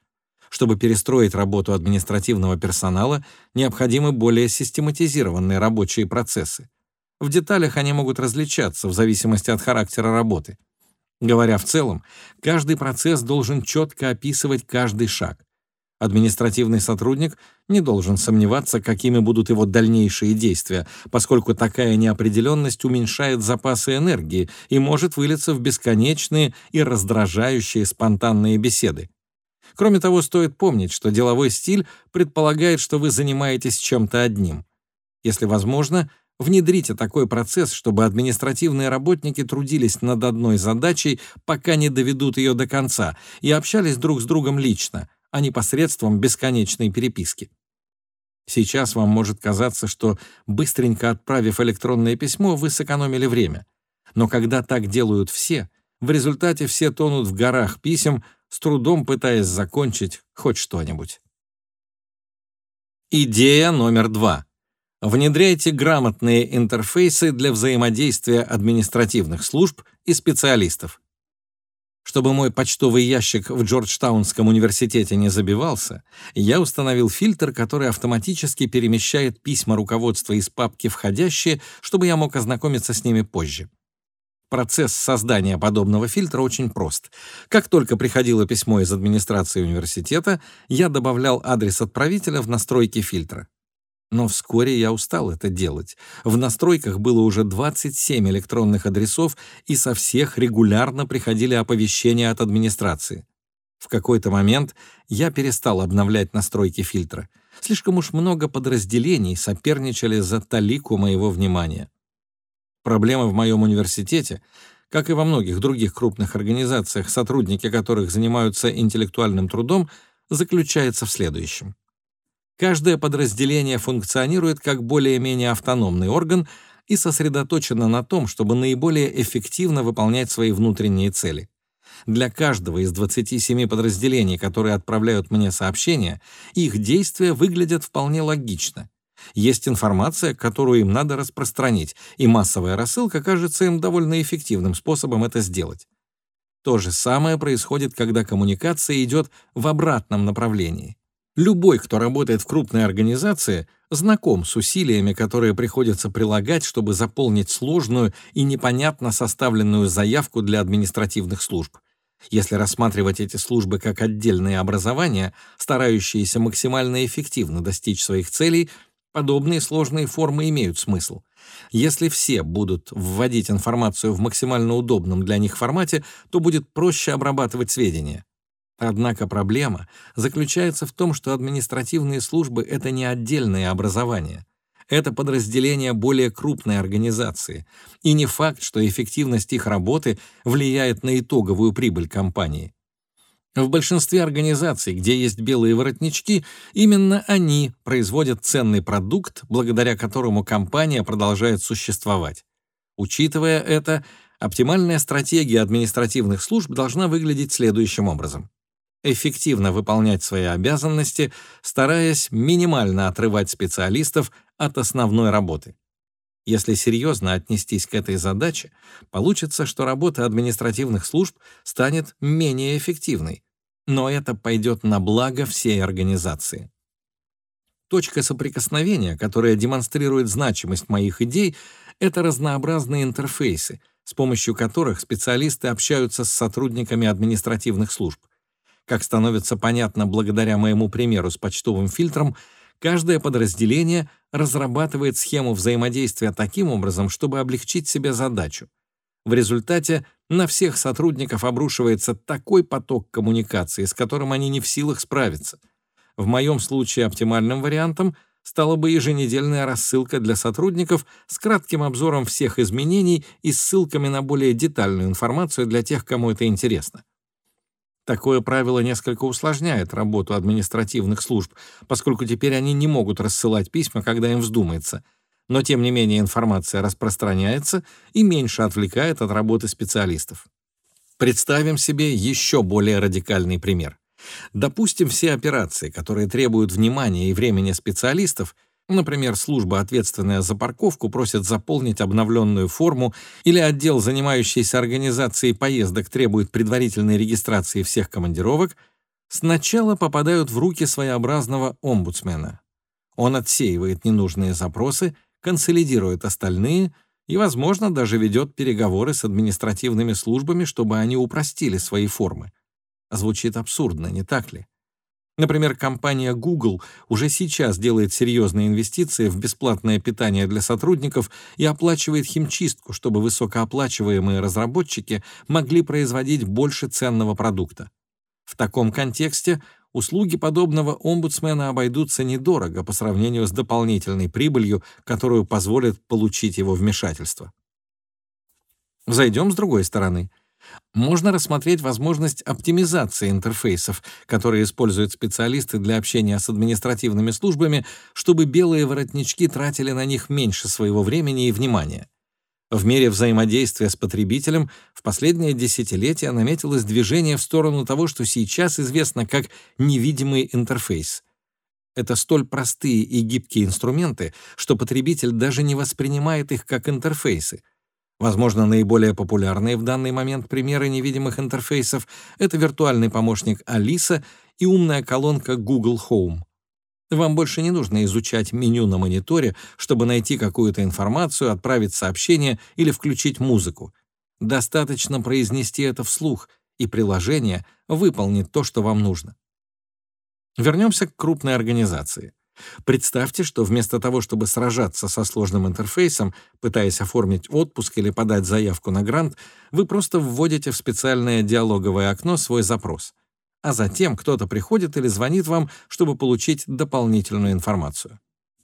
Чтобы перестроить работу административного персонала, необходимы более систематизированные рабочие процессы. В деталях они могут различаться в зависимости от характера работы. Говоря в целом, каждый процесс должен четко описывать каждый шаг. Административный сотрудник не должен сомневаться, какими будут его дальнейшие действия, поскольку такая неопределенность уменьшает запасы энергии и может вылиться в бесконечные и раздражающие спонтанные беседы. Кроме того, стоит помнить, что деловой стиль предполагает, что вы занимаетесь чем-то одним. Если возможно, внедрите такой процесс, чтобы административные работники трудились над одной задачей, пока не доведут ее до конца, и общались друг с другом лично — а не посредством бесконечной переписки. Сейчас вам может казаться, что, быстренько отправив электронное письмо, вы сэкономили время. Но когда так делают все, в результате все тонут в горах писем, с трудом пытаясь закончить хоть что-нибудь. Идея номер два. Внедряйте грамотные интерфейсы для взаимодействия административных служб и специалистов. Чтобы мой почтовый ящик в Джорджтаунском университете не забивался, я установил фильтр, который автоматически перемещает письма руководства из папки «Входящие», чтобы я мог ознакомиться с ними позже. Процесс создания подобного фильтра очень прост. Как только приходило письмо из администрации университета, я добавлял адрес отправителя в настройки фильтра. Но вскоре я устал это делать. В настройках было уже 27 электронных адресов, и со всех регулярно приходили оповещения от администрации. В какой-то момент я перестал обновлять настройки фильтра. Слишком уж много подразделений соперничали за талику моего внимания. Проблема в моем университете, как и во многих других крупных организациях, сотрудники которых занимаются интеллектуальным трудом, заключается в следующем. Каждое подразделение функционирует как более-менее автономный орган и сосредоточено на том, чтобы наиболее эффективно выполнять свои внутренние цели. Для каждого из 27 подразделений, которые отправляют мне сообщения, их действия выглядят вполне логично. Есть информация, которую им надо распространить, и массовая рассылка кажется им довольно эффективным способом это сделать. То же самое происходит, когда коммуникация идет в обратном направлении. Любой, кто работает в крупной организации, знаком с усилиями, которые приходится прилагать, чтобы заполнить сложную и непонятно составленную заявку для административных служб. Если рассматривать эти службы как отдельные образования, старающиеся максимально эффективно достичь своих целей, подобные сложные формы имеют смысл. Если все будут вводить информацию в максимально удобном для них формате, то будет проще обрабатывать сведения. Однако проблема заключается в том, что административные службы — это не отдельные образования. Это подразделение более крупной организации. И не факт, что эффективность их работы влияет на итоговую прибыль компании. В большинстве организаций, где есть белые воротнички, именно они производят ценный продукт, благодаря которому компания продолжает существовать. Учитывая это, оптимальная стратегия административных служб должна выглядеть следующим образом эффективно выполнять свои обязанности, стараясь минимально отрывать специалистов от основной работы. Если серьезно отнестись к этой задаче, получится, что работа административных служб станет менее эффективной, но это пойдет на благо всей организации. Точка соприкосновения, которая демонстрирует значимость моих идей, это разнообразные интерфейсы, с помощью которых специалисты общаются с сотрудниками административных служб. Как становится понятно благодаря моему примеру с почтовым фильтром, каждое подразделение разрабатывает схему взаимодействия таким образом, чтобы облегчить себе задачу. В результате на всех сотрудников обрушивается такой поток коммуникации, с которым они не в силах справиться. В моем случае оптимальным вариантом стала бы еженедельная рассылка для сотрудников с кратким обзором всех изменений и ссылками на более детальную информацию для тех, кому это интересно. Такое правило несколько усложняет работу административных служб, поскольку теперь они не могут рассылать письма, когда им вздумается. Но, тем не менее, информация распространяется и меньше отвлекает от работы специалистов. Представим себе еще более радикальный пример. Допустим, все операции, которые требуют внимания и времени специалистов — Например, служба, ответственная за парковку, просит заполнить обновленную форму, или отдел, занимающийся организацией поездок, требует предварительной регистрации всех командировок, сначала попадают в руки своеобразного омбудсмена. Он отсеивает ненужные запросы, консолидирует остальные и, возможно, даже ведет переговоры с административными службами, чтобы они упростили свои формы. Звучит абсурдно, не так ли? Например, компания Google уже сейчас делает серьезные инвестиции в бесплатное питание для сотрудников и оплачивает химчистку, чтобы высокооплачиваемые разработчики могли производить больше ценного продукта. В таком контексте услуги подобного омбудсмена обойдутся недорого по сравнению с дополнительной прибылью, которую позволит получить его вмешательство. Зайдем с другой стороны. Можно рассмотреть возможность оптимизации интерфейсов, которые используют специалисты для общения с административными службами, чтобы белые воротнички тратили на них меньше своего времени и внимания. В мире взаимодействия с потребителем в последние десятилетия наметилось движение в сторону того, что сейчас известно как невидимый интерфейс. Это столь простые и гибкие инструменты, что потребитель даже не воспринимает их как интерфейсы — Возможно, наиболее популярные в данный момент примеры невидимых интерфейсов — это виртуальный помощник Алиса и умная колонка Google Home. Вам больше не нужно изучать меню на мониторе, чтобы найти какую-то информацию, отправить сообщение или включить музыку. Достаточно произнести это вслух, и приложение выполнит то, что вам нужно. Вернемся к крупной организации. Представьте, что вместо того, чтобы сражаться со сложным интерфейсом, пытаясь оформить отпуск или подать заявку на грант, вы просто вводите в специальное диалоговое окно свой запрос. А затем кто-то приходит или звонит вам, чтобы получить дополнительную информацию.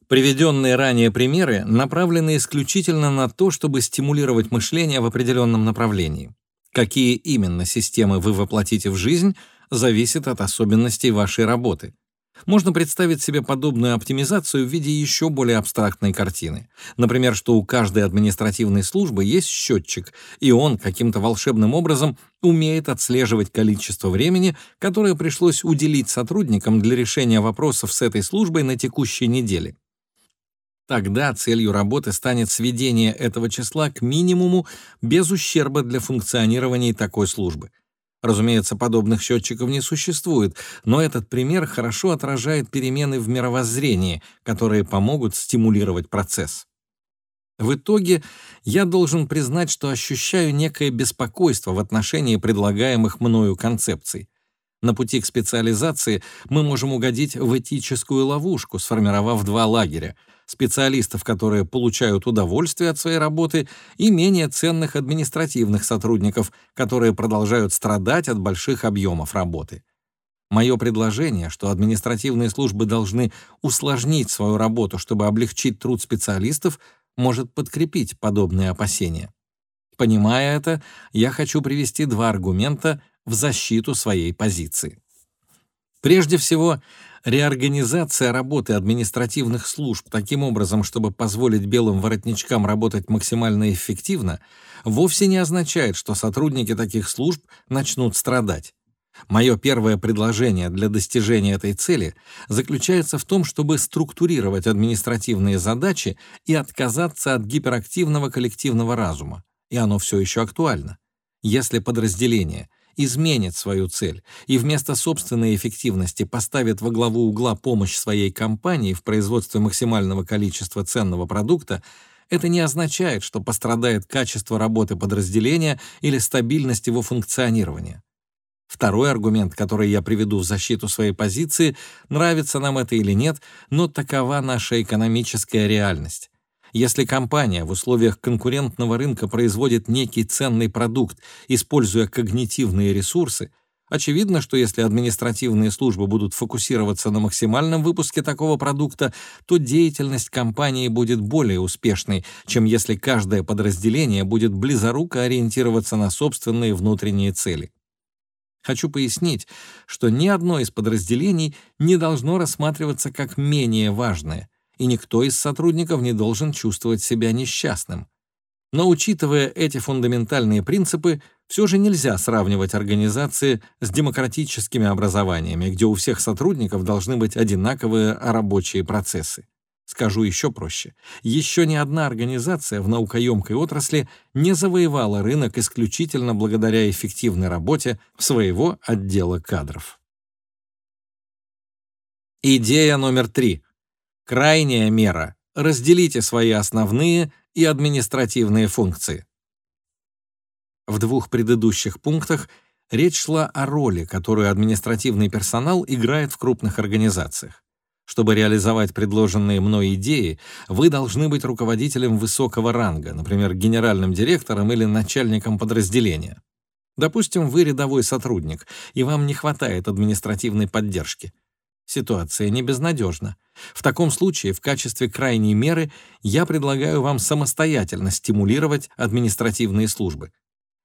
Приведенные ранее примеры направлены исключительно на то, чтобы стимулировать мышление в определенном направлении. Какие именно системы вы воплотите в жизнь, зависит от особенностей вашей работы — можно представить себе подобную оптимизацию в виде еще более абстрактной картины. Например, что у каждой административной службы есть счетчик, и он каким-то волшебным образом умеет отслеживать количество времени, которое пришлось уделить сотрудникам для решения вопросов с этой службой на текущей неделе. Тогда целью работы станет сведение этого числа к минимуму без ущерба для функционирования такой службы. Разумеется, подобных счетчиков не существует, но этот пример хорошо отражает перемены в мировоззрении, которые помогут стимулировать процесс. В итоге я должен признать, что ощущаю некое беспокойство в отношении предлагаемых мною концепций. На пути к специализации мы можем угодить в этическую ловушку, сформировав два лагеря — специалистов, которые получают удовольствие от своей работы, и менее ценных административных сотрудников, которые продолжают страдать от больших объемов работы. Мое предложение, что административные службы должны усложнить свою работу, чтобы облегчить труд специалистов, может подкрепить подобные опасения. Понимая это, я хочу привести два аргумента в защиту своей позиции. Прежде всего, реорганизация работы административных служб таким образом, чтобы позволить белым воротничкам работать максимально эффективно, вовсе не означает, что сотрудники таких служб начнут страдать. Мое первое предложение для достижения этой цели заключается в том, чтобы структурировать административные задачи и отказаться от гиперактивного коллективного разума. И оно все еще актуально. Если подразделение изменит свою цель и вместо собственной эффективности поставит во главу угла помощь своей компании в производстве максимального количества ценного продукта, это не означает, что пострадает качество работы подразделения или стабильность его функционирования. Второй аргумент, который я приведу в защиту своей позиции, нравится нам это или нет, но такова наша экономическая реальность. Если компания в условиях конкурентного рынка производит некий ценный продукт, используя когнитивные ресурсы, очевидно, что если административные службы будут фокусироваться на максимальном выпуске такого продукта, то деятельность компании будет более успешной, чем если каждое подразделение будет близоруко ориентироваться на собственные внутренние цели. Хочу пояснить, что ни одно из подразделений не должно рассматриваться как менее важное, и никто из сотрудников не должен чувствовать себя несчастным. Но учитывая эти фундаментальные принципы, все же нельзя сравнивать организации с демократическими образованиями, где у всех сотрудников должны быть одинаковые рабочие процессы. Скажу еще проще. Еще ни одна организация в наукоемкой отрасли не завоевала рынок исключительно благодаря эффективной работе своего отдела кадров. Идея номер три. Крайняя мера. Разделите свои основные и административные функции. В двух предыдущих пунктах речь шла о роли, которую административный персонал играет в крупных организациях. Чтобы реализовать предложенные мной идеи, вы должны быть руководителем высокого ранга, например, генеральным директором или начальником подразделения. Допустим, вы рядовой сотрудник, и вам не хватает административной поддержки. Ситуация не безнадежна. В таком случае, в качестве крайней меры, я предлагаю вам самостоятельно стимулировать административные службы.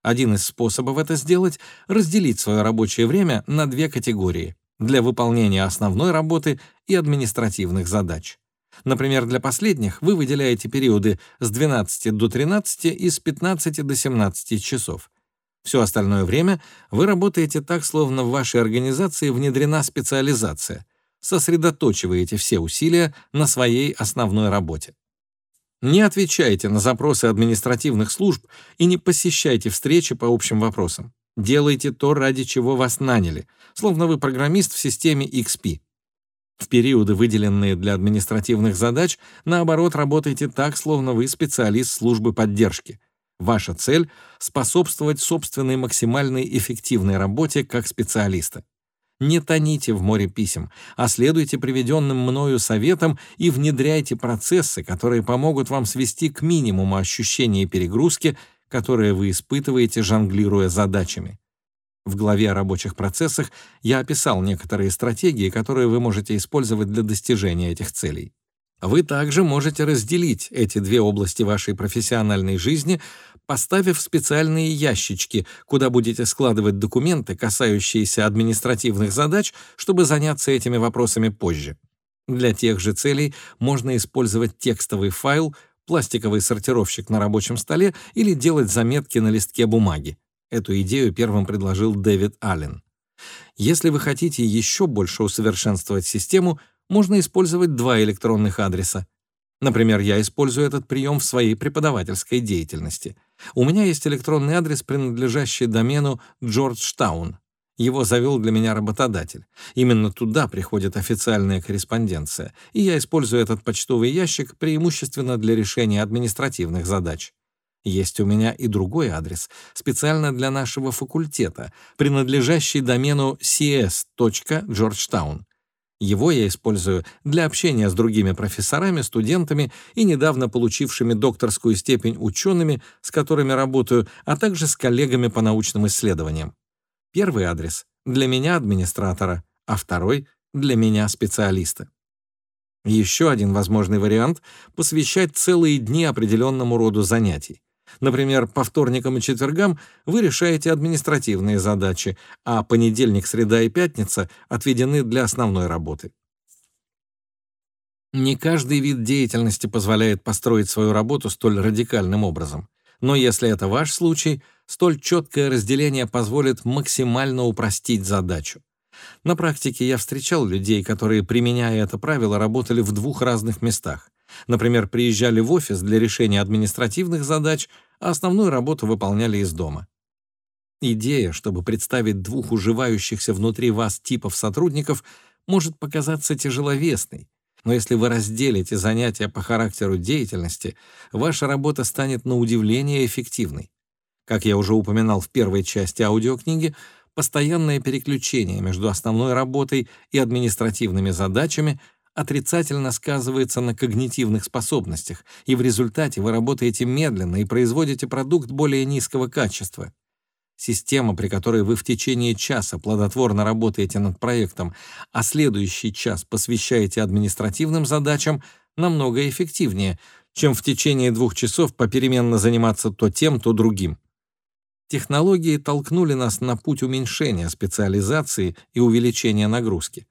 Один из способов это сделать — разделить свое рабочее время на две категории для выполнения основной работы и административных задач. Например, для последних вы выделяете периоды с 12 до 13 и с 15 до 17 часов. Все остальное время вы работаете так, словно в вашей организации внедрена специализация, сосредоточиваете все усилия на своей основной работе. Не отвечайте на запросы административных служб и не посещайте встречи по общим вопросам. Делайте то, ради чего вас наняли, словно вы программист в системе XP. В периоды, выделенные для административных задач, наоборот, работайте так, словно вы специалист службы поддержки. Ваша цель — способствовать собственной максимальной эффективной работе как специалиста. Не тоните в море писем, а следуйте приведенным мною советам и внедряйте процессы, которые помогут вам свести к минимуму ощущение перегрузки которые вы испытываете, жонглируя задачами. В главе о рабочих процессах я описал некоторые стратегии, которые вы можете использовать для достижения этих целей. Вы также можете разделить эти две области вашей профессиональной жизни, поставив специальные ящички, куда будете складывать документы, касающиеся административных задач, чтобы заняться этими вопросами позже. Для тех же целей можно использовать текстовый файл, пластиковый сортировщик на рабочем столе или делать заметки на листке бумаги. Эту идею первым предложил Дэвид Аллен. Если вы хотите еще больше усовершенствовать систему, можно использовать два электронных адреса. Например, я использую этот прием в своей преподавательской деятельности. У меня есть электронный адрес, принадлежащий домену Джорджтаун. Его завел для меня работодатель. Именно туда приходит официальная корреспонденция, и я использую этот почтовый ящик преимущественно для решения административных задач. Есть у меня и другой адрес, специально для нашего факультета, принадлежащий домену cs.georgetown. Его я использую для общения с другими профессорами, студентами и недавно получившими докторскую степень учеными, с которыми работаю, а также с коллегами по научным исследованиям. Первый адрес — для меня администратора, а второй — для меня специалиста. Еще один возможный вариант — посвящать целые дни определенному роду занятий. Например, по вторникам и четвергам вы решаете административные задачи, а понедельник, среда и пятница отведены для основной работы. Не каждый вид деятельности позволяет построить свою работу столь радикальным образом. Но если это ваш случай, столь четкое разделение позволит максимально упростить задачу. На практике я встречал людей, которые, применяя это правило, работали в двух разных местах. Например, приезжали в офис для решения административных задач, а основную работу выполняли из дома. Идея, чтобы представить двух уживающихся внутри вас типов сотрудников, может показаться тяжеловесной, но если вы разделите занятия по характеру деятельности, ваша работа станет на удивление эффективной. Как я уже упоминал в первой части аудиокниги, постоянное переключение между основной работой и административными задачами отрицательно сказывается на когнитивных способностях, и в результате вы работаете медленно и производите продукт более низкого качества. Система, при которой вы в течение часа плодотворно работаете над проектом, а следующий час посвящаете административным задачам, намного эффективнее, чем в течение двух часов попеременно заниматься то тем, то другим. Технологии толкнули нас на путь уменьшения специализации и увеличения нагрузки.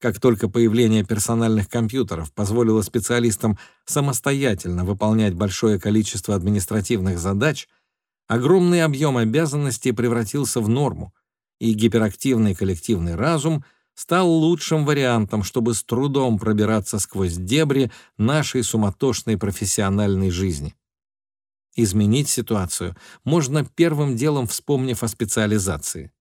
Как только появление персональных компьютеров позволило специалистам самостоятельно выполнять большое количество административных задач, огромный объем обязанностей превратился в норму, и гиперактивный коллективный разум стал лучшим вариантом, чтобы с трудом пробираться сквозь дебри нашей суматошной профессиональной жизни. Изменить ситуацию можно первым делом вспомнив о специализации.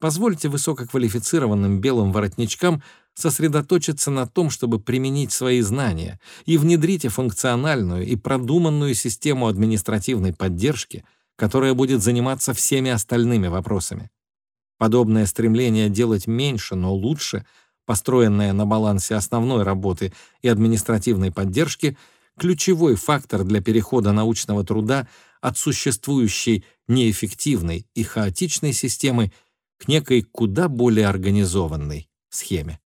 Позвольте высококвалифицированным белым воротничкам сосредоточиться на том, чтобы применить свои знания, и внедрите функциональную и продуманную систему административной поддержки, которая будет заниматься всеми остальными вопросами. Подобное стремление делать меньше, но лучше, построенное на балансе основной работы и административной поддержки, ключевой фактор для перехода научного труда от существующей неэффективной и хаотичной системы к некой куда более организованной схеме.